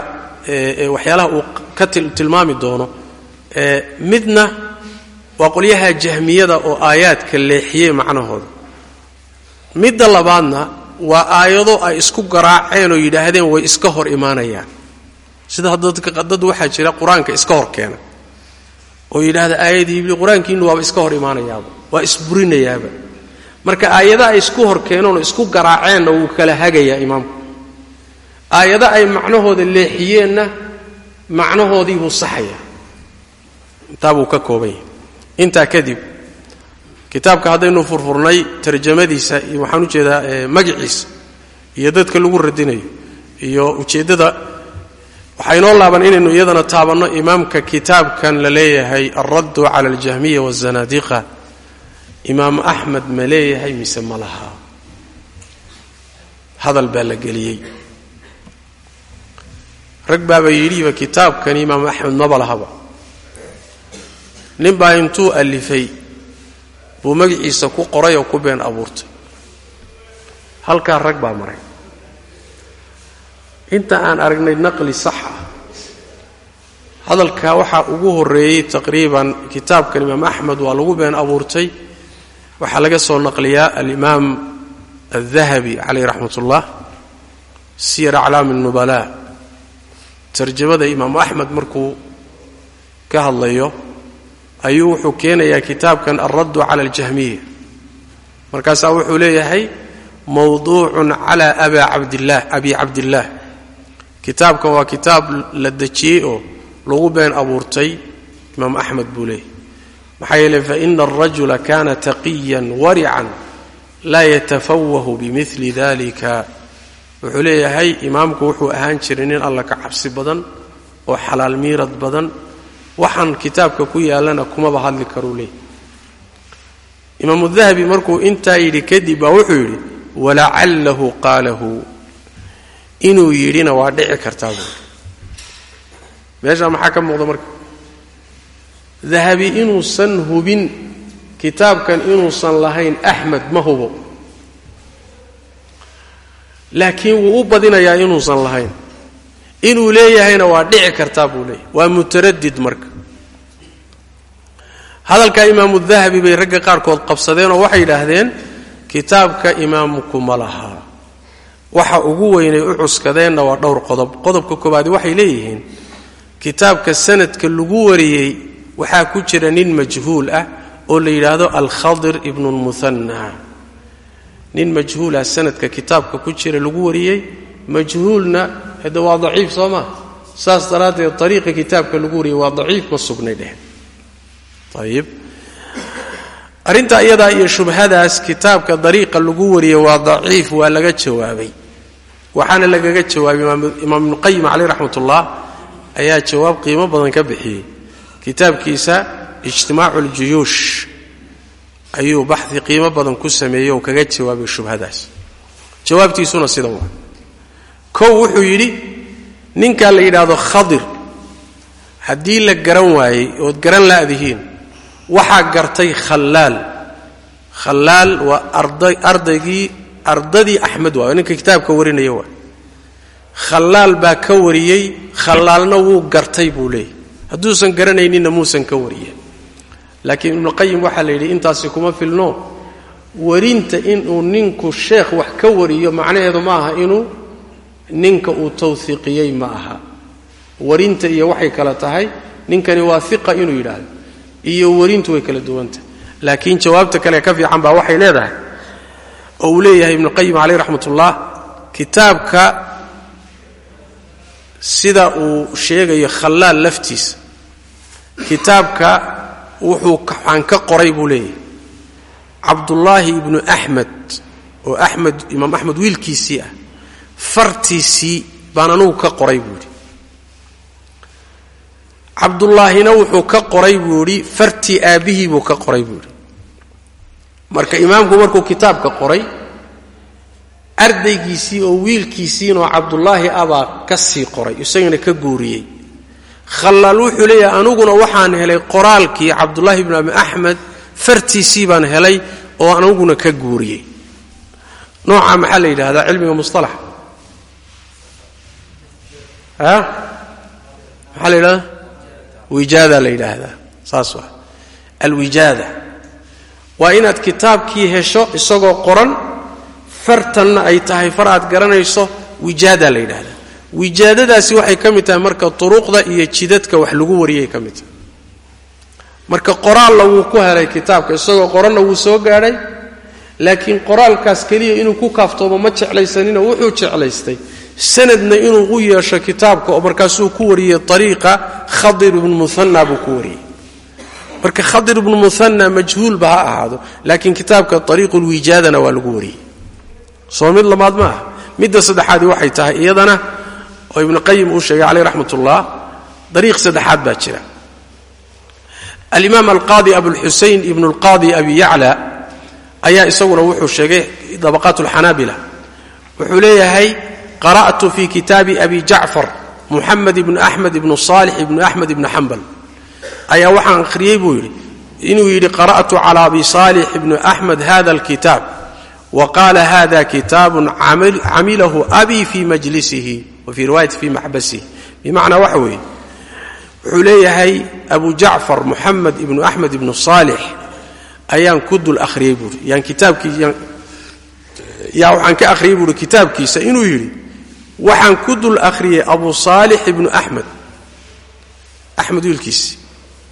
waxyaalaha uu ka tilmaami doono. Midna waa qolyaha jahmiyada oo aayaadka leexiyey macnahooda. Midda labaadna waa aayado ay isku garaaceen oo yidhaahdeen way iska hor imaanayaan sida dad waxaa jira qur'aanka iska hor keena oo yidhaahda aayadii qur'aankiinu waaba iska hor imaanayaaba waa isburinayaaba. Marka aayada ay isku hor keeneenoo isku garaaceenna wuu kala hagayaa imaamku. Aayado ay macnahooda leexiyeenna macnahoodii buu saxayaa. Intaabuu ka kooban yahay intaa kadib kitaabka haddaynu furfurnay tarjamadiisa iyo waxaan u jeedaa magaciisa iyo dadka lagu radinayo iyo ujeeddada waxaa inoo laaban inaynu iyadana taabanno imaamka kitaabkan la leeyahay alraddu cala aljahmiya waazanaadiqa imaam axmed ma leeyahay mise ma laha? Hadal baa la geliyey. Rag baaba yidhiba kitaabkani imaam axmed maba lahaba. Nin baa intuu alifay buu magaciisa ku qoray oo ku been abuurtay. Halkaa rag baa maray inta aan aragnay naqli sax ah waxaa ugu horeeyey taqriiban kitaabkan imaam axmed waa lagu been abuurtay waxaa laga soo naqliyaa alimaam aldahabi caleyh raxmat ullah siyar aclaami nubala tarjamada imaamu axmed markuu ka hadlayo ayuu wuxuu keenayaa kitaabkan alraddu cala aljahmiya markaasaa wuxuu leeyahay mawduucun cala aba cabdillaah abi cabdillaah kitaabkan waa kitaab la dejiyey oo lagu been abuurtay imaam axmed buu leeyahy maxaa yeele faina alrajula kana taqiyan warican laa yatafawahu bimili dalika wuxuu leeyahay imaamku wuxuu ahaan jiray nin alla ka cabsi badan oo xalaal miirad badan. Waxaan kitaabka ku yaallana kumaba hadli karuu leeyahy imaamu dahabi markuu intaa yidhi kadib baa wuxuu yidhi walacallahu qaalahu inuu yidhina waa dhici kartaa buui meeshaa maxaa ka muuqda marka? Dahabi inuusan hubin kitaabkan inuusan lahayn axmed ma hubo. Laakiin wuu u badinayaa inuusan lahayn. Inuu leeyahayna waa dhici kartaa buu leeyahy waa mutaradid marka. Hadalkaa imaamu dahabi bay ragga qaarkood qabsadeenoo waxay yidhaahdeen kitaabka imaamku ma laha waxa ugu weynay u cuskadeenna waa dhowr qodob. Qodobka koobaadi waxay leeyihiin kitaabka sanadka lagu wariyey waxaa ku jira nin majhuul ah oo la yidhaahdo alkhadir ibnu lmuhanna nin majhuulah sanadka kitaabka ku jira lagu wariyey majhuulna hade waa daciif soo maa saas daraaddeed ariiqa kitaabka lagu wariyey waa daciif ma sugnay dheh ayib arrintaa iyadaa iyo shubhadaas kitaabka dariiqa lagu wariyey waa daciif waa laga jawaabay. Waxaana lagaga jawaabay imaam ibnuqayim caleyh raxmat ullah ayaa jawaab qiimo badan ka bixiyey. Kitaabkiisa ijtimaacu ljuyuush ayuu baxdi qiimo badan ku sameeyey oo kaga jawaabay shubhadaas. Jawaabtiisuna sida waa. Kow wuxuu yidhi ninkaa la yidhaahdo khadir haddii la garan waayey ood garan la'dihiin waxaa gartay khallaal. Khallaal waa ardaygii ardadii axmed waa ninka kitaabka warinaya waa. Khallaal baa ka wariyey khallaalna wuu gartay buu leeyahy hadduusan garanayninna muusan ka wariyeen laakiin ibnuqayim waxaa la yidhi intaasi kuma filno. Warinta inuu ninku sheekh wax ka wariyo macnaheedu ma aha inuu ninka uu tawhiiqiyey ma aha. Warinta iyo waxay kala tahay ninkani waa iqa inuu yidhaahdo iyo warintu way kala duwantahay laakiin jawaabta kale ka fiican baa waxay leedahay oo uu leeyahay ibnuqayim caleyh raxmat ullah kitaabka sida uu sheegayo khallaal laftiisa kitaabka wuxuu waxaan ka qoray buu leeyahay. Cabdullaahi ibnu axmed oo axmed imaam axmed wiilkiisii ah fartiisii baan anugu ka qoray buu yidhi cabdullaahina wuxuu ka qoray buu yidhi fartii aabbihii buu ka qoray buu yidhi. Marka imaamku markuu kitaabka qoray ardaygiisii oo wiilkiisiinoo cabdullaahi abaa ka sii qoray isagana ka guuriyey. Khallaal wuxuu leeyahay aniguna waxaan helay qoraalkii cabdullaahi ibnu abi axmed fartiisii baan helay oo aniguna ka guuriyey. Noocaa maxaa la yidhahdaa cilmiga musalaxa maxaa la yidhahdaa wijaada la yidhaahdaa. Saas waa. Alwijaada. Waa inaad kitaabkii hesho isagoo qoran fartanna ay tahay far aad garanayso wijaada la yidhaahdaa. Wijaadadaasi waxay ka mid tahay marka turuqda iyo jidadka wax lagu wariyay ka mid tahay. Marka qoraalla wuu ku helay kitaabka isagoo qoranna wuu soo gaadhay laakiin qoraalkaas keliya inuu ku kaaftoomo ma jeclaysanino wuxuu jeclaystay sanadna inuu u yeesho kitaabka oo markaasuu ku wariyey ariiqa khadir ibnu muhanna buu ku wariyey. Marka khadir ibnu muhanna majhuulba ha ahaado laakiin kitaabka ariiqulwijaadana waa lagu wariyey. Soo mid lamaad ma ah midda saddexaadi waxay tahay iyadana oo ibnuqayim uu sheegay caleyh raxmat ullah dariiq saddexaad baa jira. Alimaam alqaadi abulxusayn ibnu lqaadi abi yacla ayaa isaguna wuxuu sheegay dabaqaat alxanaabila wuxuu leeyahay qara'tu fi kitaabi abi jacfar muxamed ibnu axmed ibnu saalix ibnu axmed ibnu xambal ayaa waxaan akhriyey buu yidhi inuu yidhi qara'tu cala abi saalix ibnu axmed hada alkitaab wa qaala hada kitaabun camilahu abi fi majlisihi wa fii riwaayati fi maxbasihi. Bimacnaa waxa weeye wuxuu leeyahay abu jacfar moxamed ibnu axmed ibnu saalix ayaan ku dul akhriyey buuri yaan kitaabkii yaa waxaan ka akhriyey buuri kitaabkiisa inuu yidhi waxaan ku dul akhriyey abu saalix ibnu axmed axmed wiilkiisi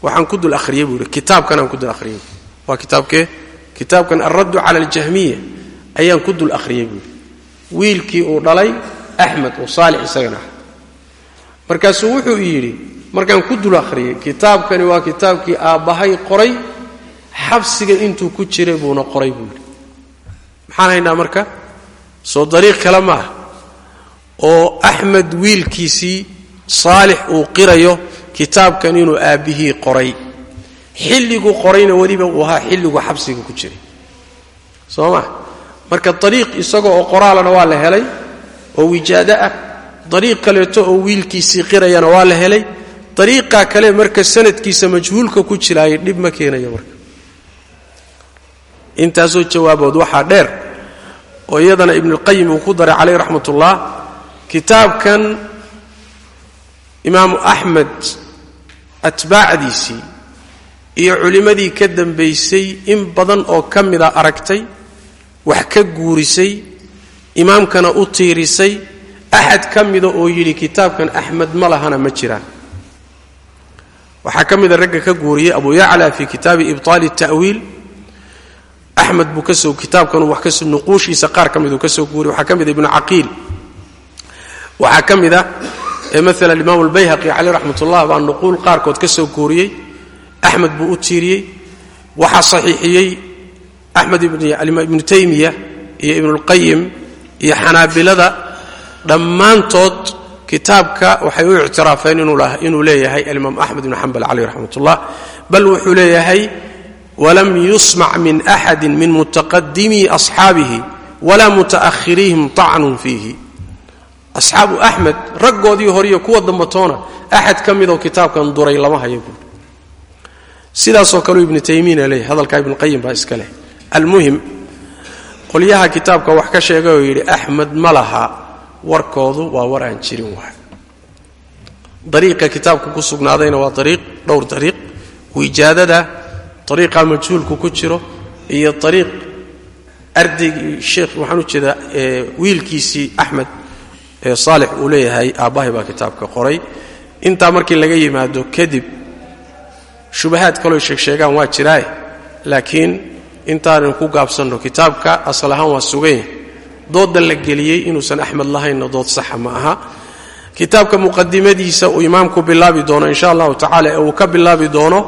waxaan ku dul akhriyey buu yidhi. Kitaabkan aan ku dul akhriyey. Waa kitaabkee kitaabkan alraddu cala aljahmiya. Ayaan ku dul akhriyey buu yidhi. Wiilkii uu dhalay axmed oo saalix isagana. Ah markaasuu wuxuu yidhi markaan ku dul akhriyey kitaabkani waa kitaabkii aabbahay qoray xabsiga intuu ku jiray buuna qoray buu yidhi. Maxaan haynaa marka? Soo dariiq kale ma oo axmed wiilkiisii saalix uu qirayo kitaabkan inuu aabbihii qoray. Xilliguu qorayna weliba uu ahaa xilligu xabsiga ku jiray. Soo ma? Marka dariiq isagoo oo qoraalana waa la helay oo wijaado ah dariiq kaleeto oo wiilkiisii qirayana waa la helay dariiqaa kale marka sanadkiisa majhuulka ku jiraayay dhib ma keenayo marka. Intaasoo jawaabood waxaa dheer oo iyadana ibnuulqayim uu ku daray calayh raxmatullah kitaabkan imaamu axmed atbaacdiisii iyo culimmadii ka dambaysay in badan oo ka mida aragtay wax ka guurisay imaamkana u tiirisay axad ka mida oo yidhi kitaabkan axmed ma lahana ma jiraan waxaa ka mida ragga ka guuriyey abu yacla fii kitaabi ibطaali الta'wiil axmed buu kasoo kitaabkan wax kasoo nuquushiisa qaar ka miduu ka soo guuriyey waxaa ka mida ibnu caqiil waxaa ka mida maala imaam اlbayhaqi caleyh raxmat ullah baa nuquul qaarkood ka soo guuriyey axmed buu u tiiriyey waxaa saxiixiyey axmed ibnu taymiya iyo ibnuulqayim iyo xanaabilada dhammaantood kitaabka waxay u ictiraafeen inuu leeyahay alimaam axmed ibnu xambal caleyh raxmat ullah bal wuxuu leeyahay walam yusmac min axadi min mutaqadimii asxaabihi walaa muta'ahiriihim طacnun fiihi asxaabu axmed raggoodii horiyo kuwa dambatoona axad ka midoo kitaabkan duray lama hayo buuri sidaasoo kaleu ibnu taymiyana leeyahy hadalkaa ibnuqayim baa iska leh. Almuhim qolyaha kitaabka wax ka sheegay oo yidhi axmed ma laha warkoodu waa war aan jirin waay. Dariiqa kitaabka ku sugnaadayna waa ariiq dhowr dariiq. Wijaadada ariiqa majhuulku ku jiro iyo ariiq ardaygii sheekh waxaan u jeedaa wiilkiisii axmed ee saalix uu leeyahay aabbahay baa kitaabka qoray. Intaa markii laga yimaado kadib shubahaad kaloo sheegsheegaan waa jiraaye laakiin intaanan ku gaabsanno kitaabka asal ahaan waa sugan yahay dooda la geliyey inuusan axmed lahaynna dood saxa ma aha. Kitaabka muqadimadiisa uu imaamku bilaabi doono insha allahu tacala ee uu ka bilaabi doono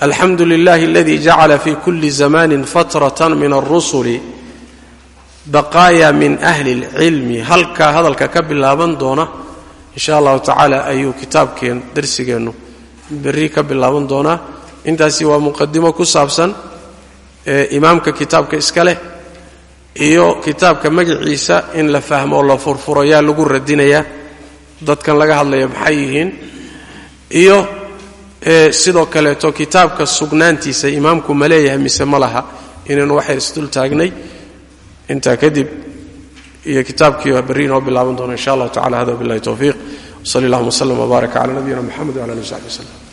alxamdu lilahi aladii jacala fi kulli zamanin fatratan min alrusuli baqaaya min ahli اlcilmi halkaa hadalka ka bilaaban doona insha allahu tacaala ayuu kitaabkeen darsigeennu berri ka bilaaban doonaa. Intaasi waa muqadimo ku saabsan imaamka kitaabka iska leh iyo kitaabka magaciisa in la fahmo oo la furfuro yaa lagu radinayaa dadkan laga hadlaya maxay yihiin? Iyo sidoo kaleeto kitaabka sugnaantiisa imaamku ma leeyahay mise ma laha. Inaynu waxay isdul taagnay intaa kadib iyo kitaabkii berri inoo bilaaban doona insha allahu tacala hada billahi towfiiq wsali allahuma wslm wbaarak cala nabiyina mxamed wala ali w saxbi